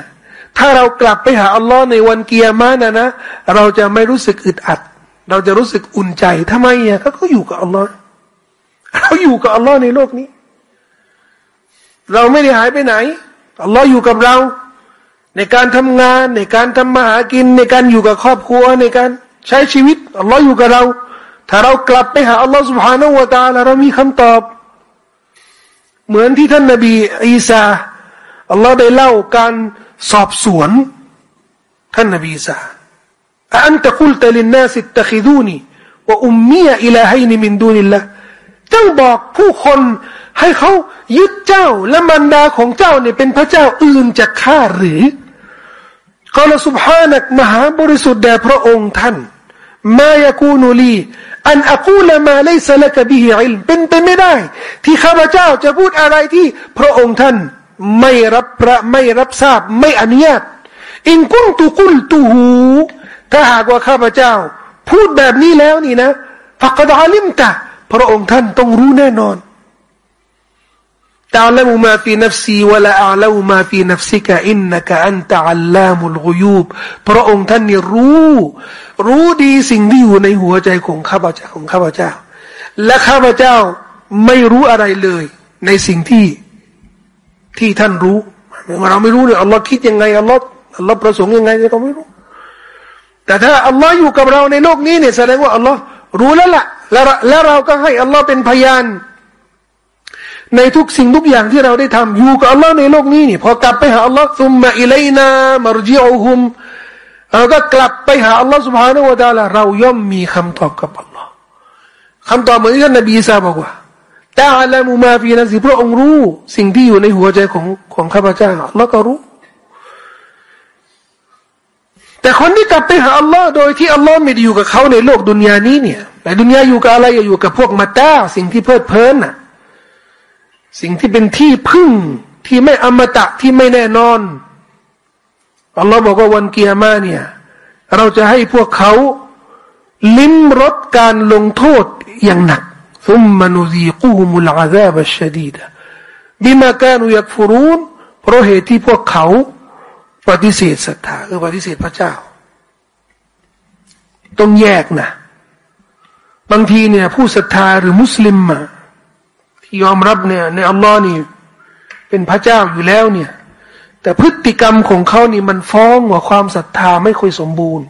ถ้าเรากลับไปหาอัลลอฮ์ในวันเกียร์มานะนะเราจะไม่รู้สึกอึดอัด เราจะรู้สึกอุ่นใจทำไมอะเขาก็อยู่กับอัลลอฮ์เราอยู่กับอัลลอฮ์ในโลกนี้ เราไม่ได้หายไปไหนอัลลอฮ์อยู่กับเรา ในการทำงาน ในการทำมาหากิน ในการอยู่กับครอบครัว ในการใช้ชีวิตอัลลอฮ์อยู่กับเรา ถ้าเรากลับไปหาอัลลอฮ์สุบฮานาวะตาแล้วเรามีคำตอบ เหมือนที่ท่านนบีอีสาอัลลอฮ์ได้เล่าการสอบสวน ท่านนบีอีสาอันตะคุลตะลินนาสิตะคิดูนีว่าอุมมีอิลาให้นิมินดูนิลละเจ้าบอกผู้คนให้เขายึดเจ้าและมันดาของเจ้าเนี่ยเป็นพระเจ้าอื่นจากข้าหรือ กล่าวสุบฮานักมหาบริสุทธิ์แด่พระองค์ท่านมายากูนุลีอันอักูลมาเลสละกบิฮิอิลเป็นไปไม่ได้ ที่ข้าพเจ้าจะพูดอะไรที่พระองค์ท่านไม่รับพระไม่รับทราบไม่อนุญาตอินกุ้นตุกุลตูหูถ้าหากว่าข้าพเจ้า พูดแบบนี้แล้วนี่นะฟักดาลิมตะพระองค์ท่านต้องรู้แน่นอน تعلم ما في نفسي ولا أعلم ما في نفسك إنك أنت علام الغيوب พระองค์ท่านนี่รู้ รู้ดีสิ่งที่อยู่ในหัวใจของข้าพเจ้าของข้าพเจ้า และข้าพเจ้า ไม่รู้อะไรเลย ในสิ่งที่ที่ท่านรู้เราไม่รู้เลยอัลลอฮ์คิดยังไงอัลลอฮ์อัลลอฮ์ประสงค์ยังไงเราไม่รู้ แต่ถ้าอัลลอฮ์อยู่กับเราในโลกนี้เนี่ยแสดงว่าอัลลอฮ์รู้แล้วล่ะแล้วแล้วเราก็ให้อัลลอฮ์เป็นพยาน ในทุกสิ่งทุกอย่างที่เราได้ทำอยู่กับอัลลอฮ์ในโลกนี้นี่พอกลับไปหาอัลลอฮ์ซุมมาอิเลนามารุจิอูฮุมเราก็กลับไปหาอัลลอฮ์สุบฮานาอูตาละเราย่อมมีคำตอบกับอัลลอฮ์คำตอบเหมือนที่ท่านนบีซาบอกว่าตาอัลมูมาฟีนัสิพระองค์รู้ สิ่งที่อยู่ในหัวใจของของข้าพเจ้าแล้วก็รู้ แต่คนที่กลับไปหาอัลลอฮ์โดยที่อัลลอฮ์ไม่ได้อยู่กับเขาในโลกดุนยานี้เนี่ยแต่ดุนยาอยู่กับอะไรอยู่กับพวกมาตาสิ่งที่เพลิดเพลินน่ะ สิ่งที่เป็นที่พึ่งที่ไม่อมตะที่ไม่แน่นอนอัลลอฮ์บอกว่าวันเกียร์มาเนี่ย เราจะให้พวกเขาลิ้มรสการลงโทษอย่างหนักซุมมานุซีกูมุลอาซาบชดีดะบิมาการุยักฟูรูนเพราะเหตุที่พวกเขาปฏิเสธศรัทธาคือปฏิเสธพระเจ้า ต้องแยกนะ บางทีเนี่ย ผู้ศรัทธาหรือมุสลิมอะ ยอมรับเนี่ย ในอัลลอฮ์นี่ เป็นพระเจ้าอยู่แล้วเนี่ย แต่พฤติกรรมของเขานี่มันฟ้องว่าความศรัทธาไม่ค่อยสมบูรณ์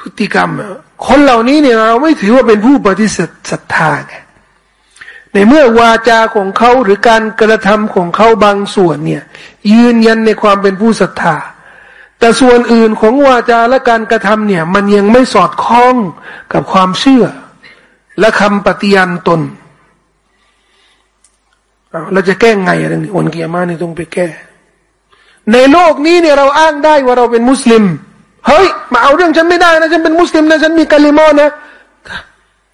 พฤติกรรมคนเหล่านี้เนี่ยเราไม่ถือว่าเป็นผู้ปฏิเสธศรัทธาไงในเมื่อวาจาของเขาหรือการกระทำของเขาบางส่วนเนี่ย ยืนยันในความเป็นผู้ศรัทธา แต่ส่วนอื่นของวาจาและการกระทำเนี่ย มันยังไม่สอดคล้องกับความเชื่อ และคำปฏิญาณตน เราจะแก้ไงอะไรนี่วันเกียร์มานี่ต้องไปแก้ ในโลกนี้เนี่ยเราอ้างได้ว่าเราเป็นมุสลิม เฮ้ย มาเอาเรื่องฉันไม่ได้นะ ฉันเป็นมุสลิมนะ ฉันมีกาลิมอนะ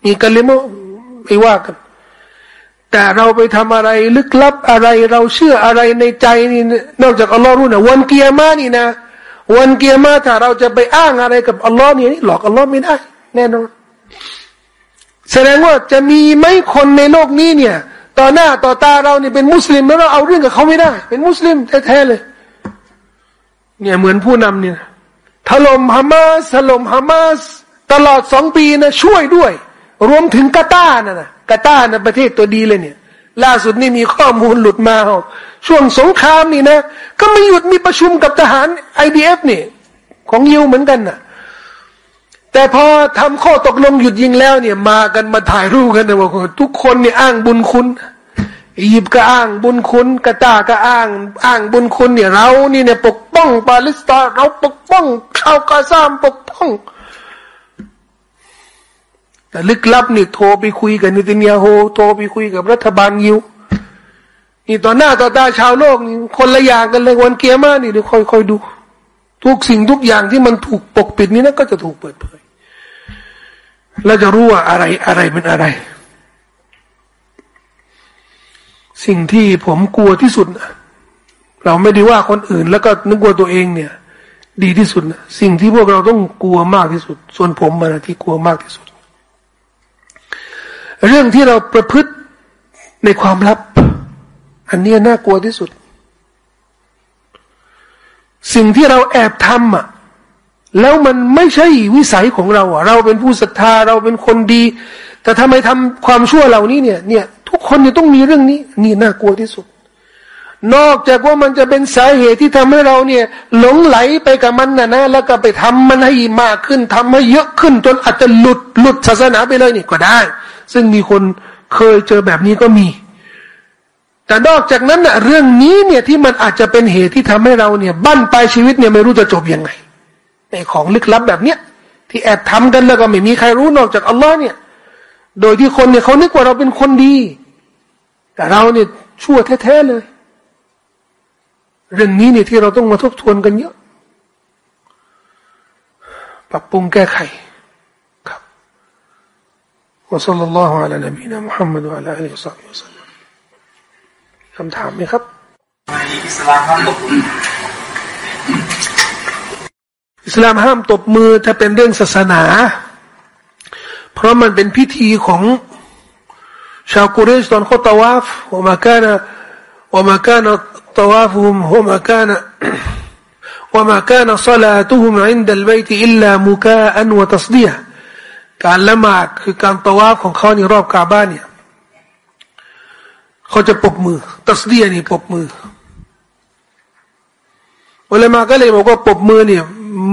มีกาลิมอไม่ว่ากัน แต่เราไปทำอะไรลึกลับอะไร เราเชื่ออะไรในใจนี่ นอกจากอัลลอฮ์รู้นะวันเกียร์มานี่นะ วันเกียร์มาถ้าเราจะไปอ้างอะไรกับอัลลอฮ์นี่หลอกอัลลอฮ์ไม่ได้ แน่นอน แสดงว่าจะมีไหมคนในโลกนี้เนี่ย ต่อหน้าต่อตาเราเนี่ยเป็นมุสลิมแล้วเราเอาเรื่องกับเขาไม่ได้ เป็นมุสลิมแท้ๆเลย เนี่ยเหมือนผู้นำเนี่ยถล่มฮามาสถล่มฮามาสตลอดสองปีนะช่วยด้วย รวมถึงกาตาร์นะนะกาตาร์นะประเทศตัวดีเลยเนี่ย ล่าสุดนี่มีข้อมูลหลุดมาช่วงสงครามนี่นะ ก็ไม่หยุดมีประชุมกับทหารไอดีเอฟนี่ ของยิวเหมือนกันนะ่ะ แต่พอทำข้อตกลงหยุดยิงแล้วเนี่ยมากันมาถ่ายรูปกันนะว่าทุกคนเนี่ยอ้างบุญคุณอียิปต์ก็อ้างบุญคุณกาตาก็อ้าง อ้างบุญคุณเนี่ยเรานี่เนี่ยปกป้องปาเลสไตน์เราปกป้องชาวกาซามปกป้อง แต่ลึกลับนี่โทรไปคุยกับนิตินยาโฮโทรไปคุยกับรัฐบาลยิวนี่ต่อหน้าต่อตาชาวโลกนี่คนละอย่างกันเลยวันเกียร์มานี่เดี๋ยวค่อยๆดู ทุกสิ่งทุกอย่างที่มันถูกปกปิดนี่นะก็จะถูกเปิดเผย แล้วจะรู้ว่าอะไรอะไรเป็นอะไร สิ่งที่ผมกลัวที่สุด เราไม่ได้ว่าคนอื่น แล้วก็นึกว่าตัวเองเนี่ย ดีที่สุดสิ่งที่พวกเราต้องกลัวมากที่สุด ส่วนผมมันที่กลัวมากที่สุด เรื่องที่เราประพฤติในความลับ อันนี้น่ากลัวที่สุด สิ่งที่เราแอบทำอะ แล้วมันไม่ใช่วิสัยของเราอะเราเป็นผู้ศรัทธาเราเป็นคนดี แต่ทำไมทำความชั่วเหล่านี้เนี่ยเนี่ย ทุกคนเนี่ยต้องมีเรื่องนี้ นี่น่ากลัวที่สุด นอกจากว่ามันจะเป็นสาเหตุที่ทำให้เราเนี่ย หลงไหลไปกับมันนะนะแล้วก็ไปทำมันให้มากขึ้นทำให้เยอะขึ้น จนอาจจะหลุดหลุดศาสนาไปเลยนี่ก็ได้ ซึ่งมีคนเคยเจอแบบนี้ก็มี แต่นอกจากนั้นนะเรื่องนี้เนี่ยที่มันอาจจะเป็นเหตุที่ทำให้เราเนี่ย บั้นปลายชีวิตเนี่ยไม่รู้จะจบยังไง ในของลึกลับแบบเนี้ยที่แอบทำกันแล้วก็ไม่มีใครรู้นอกจากอัลลอฮ์เนี่ย โดยที่คนเนี่ยเขานึกว่าเราเป็นคนดี แต่เราเนี่ยชั่วแท้ๆเลย เรื่องนี้เนี่ยที่เราต้องมาทบทวนกันเยอะ ปรับปรุงแก้ไข ครับวะซัลลัลลอฮุอะลัยนบีนะมุฮัมมัดวะลาอัลลอฮฺสัลลัลลอฮุคำถามไหมครับอิสลามครับ อิสลามห้ามตบมือถ้าเป็นเรื่องศาสนา เพราะมันเป็นพิธีของชาวกุเรชตอนเขาตวาฟว่ามาการะว่ามาการะตวาฟุมว่ามาการะว่ามาการะศลาตุฮุมอินดัลบัยตอิลลามุกาอัวตัสดีการละหมาดคือการตวาฟของเขาในรอบกาบ้านเนี่ยเขาจะปรบมือ ตัสเดียนี่ปรบมืออุลามาก็เลยบอกว่าปรบมือเนี่ย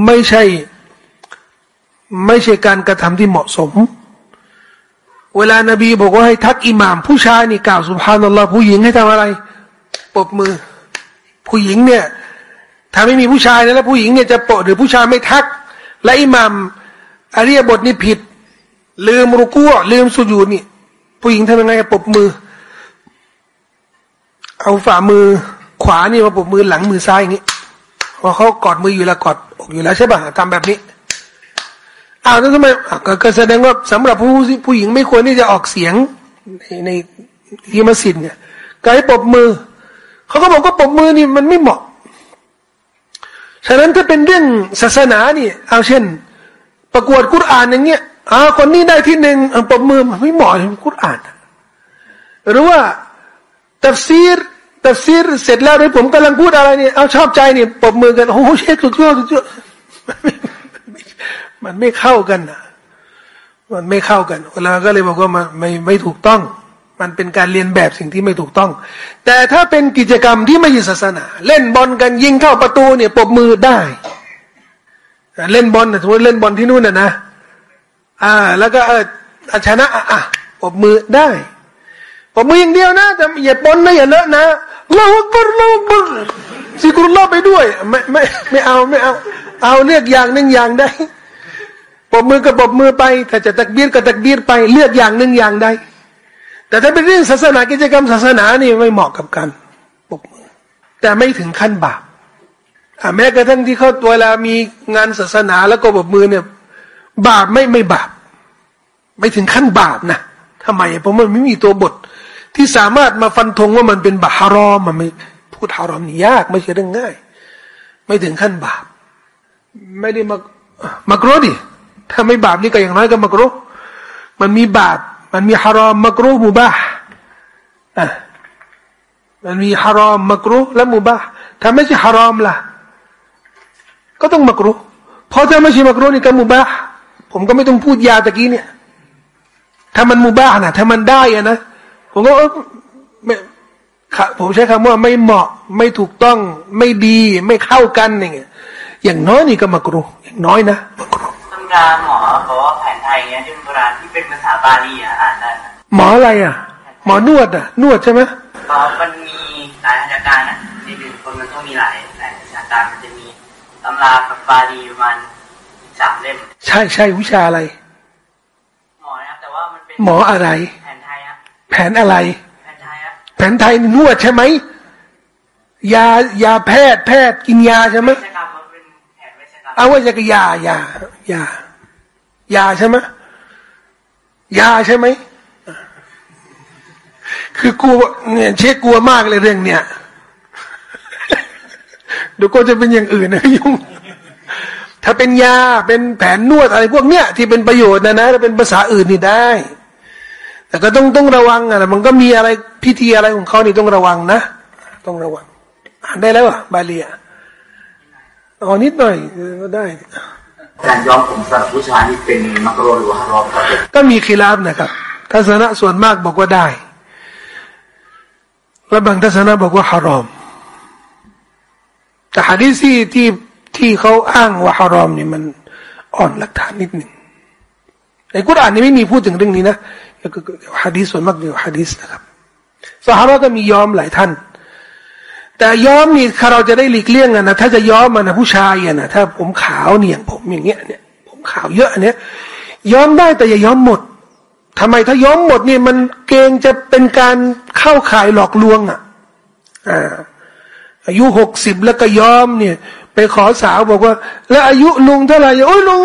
ไม่ใช่ ไม่ใช่การกระทำที่เหมาะสม เวลานบีบอกว่าให้ทักอิหมาม ผู้ชายนี่กล่าวสุภาพนัลลอฮ์ผู้หญิงให้ทำอะไรปบมือ ผู้หญิงเนี่ย ถ้าไม่มีผู้ชายแล้วผู้หญิงเนี่ยจะปรบหรือผู้ชายไม่ทัก และอิหมามอารียบทนี่ผิด ลืมรุกัวลืมสุญูนี่ ผู้หญิงทำยังไงปบมือ เอาฝ่ามือขวานี่มาปบมือหลังมือซ้ายอย่างนี้ พอเขากอดมืออยู่แล้วกอดอกอยู่แล้วใช่ป่ะทำแบบนี้อ้าวแล้วทำไมก็แสดงว่าสำหรับผู้ผู้หญิงไม่ควรที่จะออกเสียงในในที่มัสยิดเนี่ยกายปรบมือเขาก็บอกว่าปรบมือนี่มันไม่เหมาะ ฉะนั้นถ้าเป็นเรื่องศาสนานี่เอาเช่น ประกวดกุรอานอย่างเงี้ยอ่าคนนี้ได้ที่หนึ่งปรบมือมันไม่เหมาะกับกุรอาน หรือว่าตัฟซีร ตัฟซีรเสร็จแล้วเลยผมกำลังพูดอะไรเนี่ยเอาชอบใจเนี่ยปบมือกันโอ้โหเชคสุดยอดสุดยอดมันไม่เข้ากันนะมันไม่เข้ากันเวลาก็เลยบอกว่ามันไม่ไม่ถูกต้อง มันเป็นการเรียนแบบสิ่งที่ไม่ถูกต้อง แต่ถ้าเป็นกิจกรรมที่ไม่ใช่ศาสนา เล่นบอลกันยิงเข้าประตูเนี่ยปบมือได้เล่นบอลนะสมมติเล่นบอลที่นู่นนะนะ อ่า แล้วก็เออชนะอะปบมือได้ปบมืออย่างเดียวนะแต่อย่าปนนะอย่าเลอะนะ เราบักเราบักสิกรุลลอไปด้วย ไม่ไม่ไม่เอาไม่เอา เอาเลือกอย่างหนึ่งอย่างใดปบมือกับปบมือไป ถ้าจะตักเบียรก็ตักเบียรไป เลือกอย่างหนึ่งอย่างใดแต่ถ้าเป็นเรื่องศาสนากิจกรรมศาสนานี่ไม่เหมาะกับการปบมือ แต่ไม่ถึงขั้นบาปแม้กระทั่งที่เขาตัวลามีงานศาสนาแล้วก็ปบมือเนี่ย บาปไม่ไม่บาป ไม่ถึงขั้นบาปนะทำไมเพราะมันไม่มีตัวบท ที่สามารถมาฟันธงว่ามันเป็นบาฮารอมมันไม่พูดฮารอมนี่ยากไม่ใช่เรื่องง่าย ไม่ถึงขั้นบาป ไม่ได้มามากรดิถ้าไม่บาปนี่ก็อย่างน้อยก็มากรุมันมีบาป มันมีฮารอมมากรุมุบาอะมันมีฮารอมมากรุและมุบาถ้าไม่ใช่ฮารอมล่ะ ก็ต้องมากรุเพราะถ้าไม่ใช่มากรุนี่ก็มุบาผมก็ไม่ต้องพูดยาตะกี้เนี่ย ถ้ามันมุบานะถ้ามันได้อะนะ ผมก็ไม่ผมใช้คำว่าไม่เหมาะไม่ถูกต้องไม่ดีไม่เข้ากันอย่างเงี้ยอย่างน้อยนี่ก็มากรุอย่างน้อยนะมากรุาหมอบอกว่าแผนไทยเนี้ยที่โบราณที่เป็นภาษาบาลีอะอ่านได้หมออะไรอะ หมอนวดอะ นวดใช่ไหมอ๋อมันมีหลายอาจารย์อะในหนึ่งคนมันต้องมีหลายหลายอาจารย์มันจะมีตำรากับบาลีประมาณสามเล่ม ใช่ใช่วิชาอะไร หมอนะแต่ว่ามันเป็นหมออะไร แผนไทยอะแผนอะไรแผนไทยอะแผนไทยนวดใช่ไหมยายาแพทย์แพทย์กินยาใช่ไหมเอาว่าจะกยายายายาใช่ไหมยาใช่ไหมคือกลัวเนี่ยเช็คกลัวมากเลยเรื่อง เนี้ยเดี๋ยวก็จะเป็นอย่างอื่นนะยุ่งถ้าเป็นยาเป็นแผนนวดอะไรพวกเนี้ยที่เป็นประโยชน์นะนะถ้าเป็นภาษาอื่นนี่ได้ แต่ก็ต้องต้องระวังอะมันก็มีอะไรพิธีอะไรของเขานี่ต้องระวังนะ ต้องระวัง อ่านได้แล้วอะบาลีอะอ๋อนิดหน่อยก็ได้การย้อมผมสำหรับผู้ชายนี่เป็นมักโรหรือว่าฮารอมครับก็มีคีราบนะครับทัศนะส่วนมากบอกว่าได้และบางทัศนะบอกว่าฮารอมแต่ฮะดีซี่ที่ที่เขาอ้างว่าฮารอมนี่มันอ่อนหลักฐานนิดหนึ่งในกุรอานนี่ไม่มีพูดถึงเรื่องนี้นะ ก็ฮะดีส่วนมากเดียวฮะดีสนะครับสหายก็มียอมหลายท่าน แต่ย้อมนี่ถ้าเราจะได้หลีกเลี่ยงนะถ้าจะย้อมมันนะผู้ชายอะนะถ้าผมขาวเนี่ยผมอย่างเงี้ยเนี่ย ผมขาวเยอะเนี่ยย้อมได้แต่อย่าย้อมหมดทำไมถ้าย้อมหมดเนี่ยมันเกงจะเป็นการเข้าข่ายหลอกลวงอะอ่าอายุหกสิบแล้วก็ย้อมเนี่ย ไปขอสาวบอกว่า แล้วอายุลุงเท่าไหร่โอ้ยลุง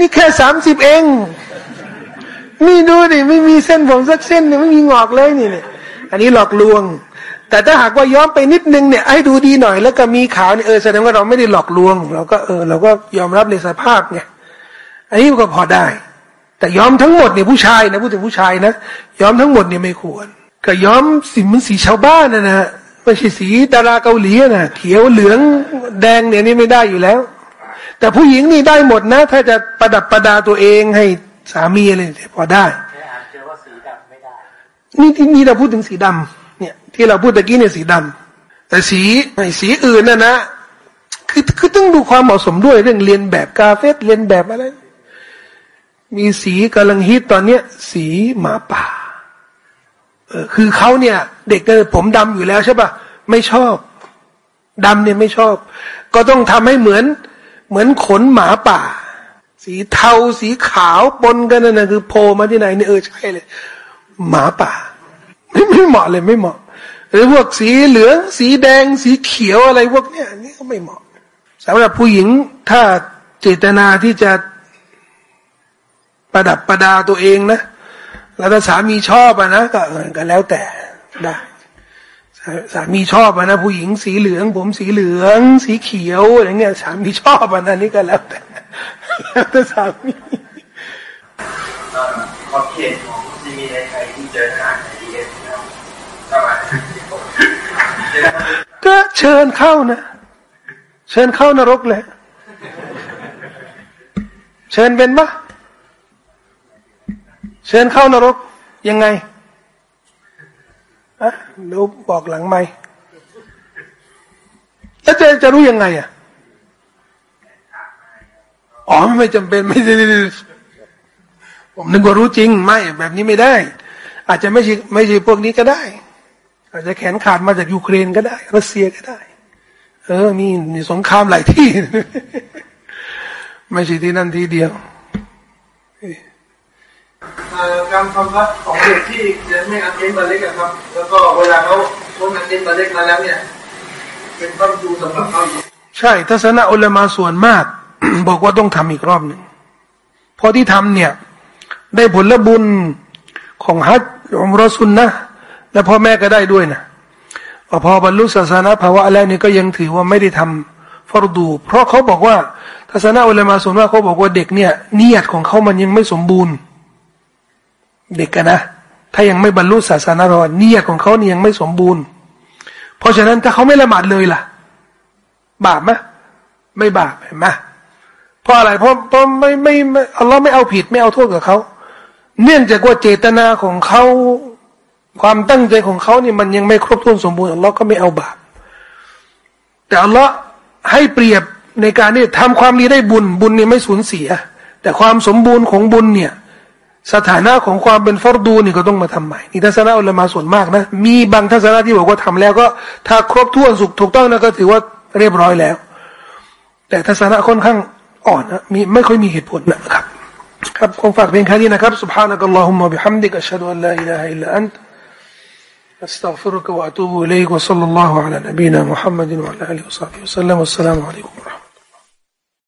นี่แค่สามสิบเอง นี่ดูดิไม่มีเส้นผมสักเส้นไม่มีงอกเลยนี่เนี่ยอันนี้หลอกลวง แต่ถ้าหากว่าย้อมไปนิดนึงเนี่ยให้ดูดีหน่อย แล้วก็มีขาวเนี่ยเออแสดงว่าเราไม่ได้หลอกลวง เราก็เออเราก็ยอมรับในสภาพไงอันนี้ก็พอได้ แต่ย้อมทั้งหมดเนี่ยผู้ชายนะพูดถึงผู้ชายนะย้อมทั้งหมดเนี่ยไม่ควร ก็ย้อมสีมันสีชาวบ้านนะนะไม่ใช่สีดาราเกาหลีนะเขียวเหลืองแดงเนี่ยนี่ไม่ได้อยู่แล้ว แต่ผู้หญิงนี่ได้หมดนะ ถ้าจะประดับประดาตัวเองให้ สามีอะไรพอได้นี่ที่นี่เราพูดถึงสีดำเนี่ย ที่เราพูดตะกี้เนี่ยสีดำแต่สีไอ้สีอื่นน่ะนะ คือคือต้องดูความเหมาะสมด้วยเรื่องเรียนแบบกาเฟสเรียนแบบอะไร มีสีกำลังฮิตตอนเนี้ย สีหมาป่าเออคือเขาเนี่ย เด็กเนี่ยผมดำอยู่แล้วใช่ปะไม่ชอบดำเนี่ยไม่ชอบ ก็ต้องทำให้เหมือน เหมือนขนหมาป่า สีเทาสีขาวปนกันนั่นนะคือโผล่มาที่ไหนนี่เออใช่เลย หมาป่า ไม่ไม่เหมาะเลยไม่เหมาะ หรือพวกสีเหลือง สีแดง สีเขียวอะไรพวกเนี้ยนี่ก็ไม่เหมาะสำหรับผู้หญิงถ้าเจตนาที่จะประดับประดาตัวเองนะแล้วถ้าสามีชอบอะนะก็ก็แล้วแต่ได้สามีชอบอะนะผู้หญิงสีเหลือง ผมสีเหลือง สีเขียวอะไรเงี้ยสามีชอบอะนะนี่ก็แล้วแต่ แล้วแต่สามีขอบเขตของที่มีในไทยที่เจอทหารในดีเอสแล้วก็เชิญเข้านะ เชิญเข้านรกเลย เชิญเป็นปะเชิญเข้านรกยังไงอะดูบอกหลังไหมแล้วจะจะรู้ยังไงอะ อ๋อไม่จำเป็นไม่ได้ผมนึกว่ารู้จริงไม่แบบนี้ไม่ได้ อาจจะไม่ใช่ไม่ใช่พวกนี้ก็ได้ อาจจะแขนขาดมาจากยูเครนก็ได้ รัสเซียก็ได้ เออ มีมีสงครามหลายที่ ไม่ใช่ที่นั่นที่เดียวการทำพัดของเด็กที่ยังไม่อันเอ็นบาเล็กครับ แล้วก็เวลาเขาพ้นอันเอ็นบาเล็กมาแล้วเนี่ย เป็นต้องดูสำหรับเขาใช่ทัศนะอุลามาส่วนมาก บอกว่าต้องทำอีกรอบหนึ่งพราะที่ทำเนี่ย ได้ผลบุญของฮัจอุมรสุนนะและพ่อแม่ก็ได้ด้วยนะพอบรรลุศาสนาภาวะแล้วนี่ก็ยังถือว่าไม่ได้ทำฟรดู เพราะเขาบอกว่าทัศนะอุลามาส่วนว่าเขาบอกว่าเด็กเนี่ยเนียดของเขามันยังไม่สมบูรณ์ เด็กกันนะ ถ้ายังไม่บรรลุศาสนาภาวะเนียดของเขานี่ยังไม่สมบูรณ์ เพราะฉะนั้นถ้าเขาไม่ละหมาดเลยล่ะ บาปไหมไม่บาปเห็นไหม เพราะอะไรเพราะเพราะไม่ไม่อัลลอฮ์ไม่เอาผิดไม่เอาโทษกับเขาเนื่องจากว่าเจตนาของเขาความตั้งใจของเขาเนี่ยมันยังไม่ครบถ้วนสมบูรณ์อัลลอฮ์ก็ไม่เอาบาปแต่อัลลอฮ์ให้เปรียบในการนี่ทำความดีได้บุญบุญนี่ไม่สูญเสีย แต่ความสมบูรณ์ของบุญเนี่ยสถานะของความเป็นฟอรดูนี่ก็ต้องมาทำใหม่นี่ทัศนะอุลามาส่วนมากนะมีบางทัศนะที่บอกว่าทำแล้วก็ถ้าครบถ้วนสุขถูกต้องนะก็ถือว่าเรียบร้อยแล้ว แต่ทัศนะค่อนข้าง อ่อนนะมีไม่ค่อยมีเหตุผลนะครับครับคงฝากเพียงแค่นี้นะครับ سبحانك اللهم وبحمدك أشهد أن لا إله إلا أنت أستغفرك وأتوب إليك وصلى الله على نبينا محمد وعلى آله وصحبه وسلم والسلام عليكم ورحمة الله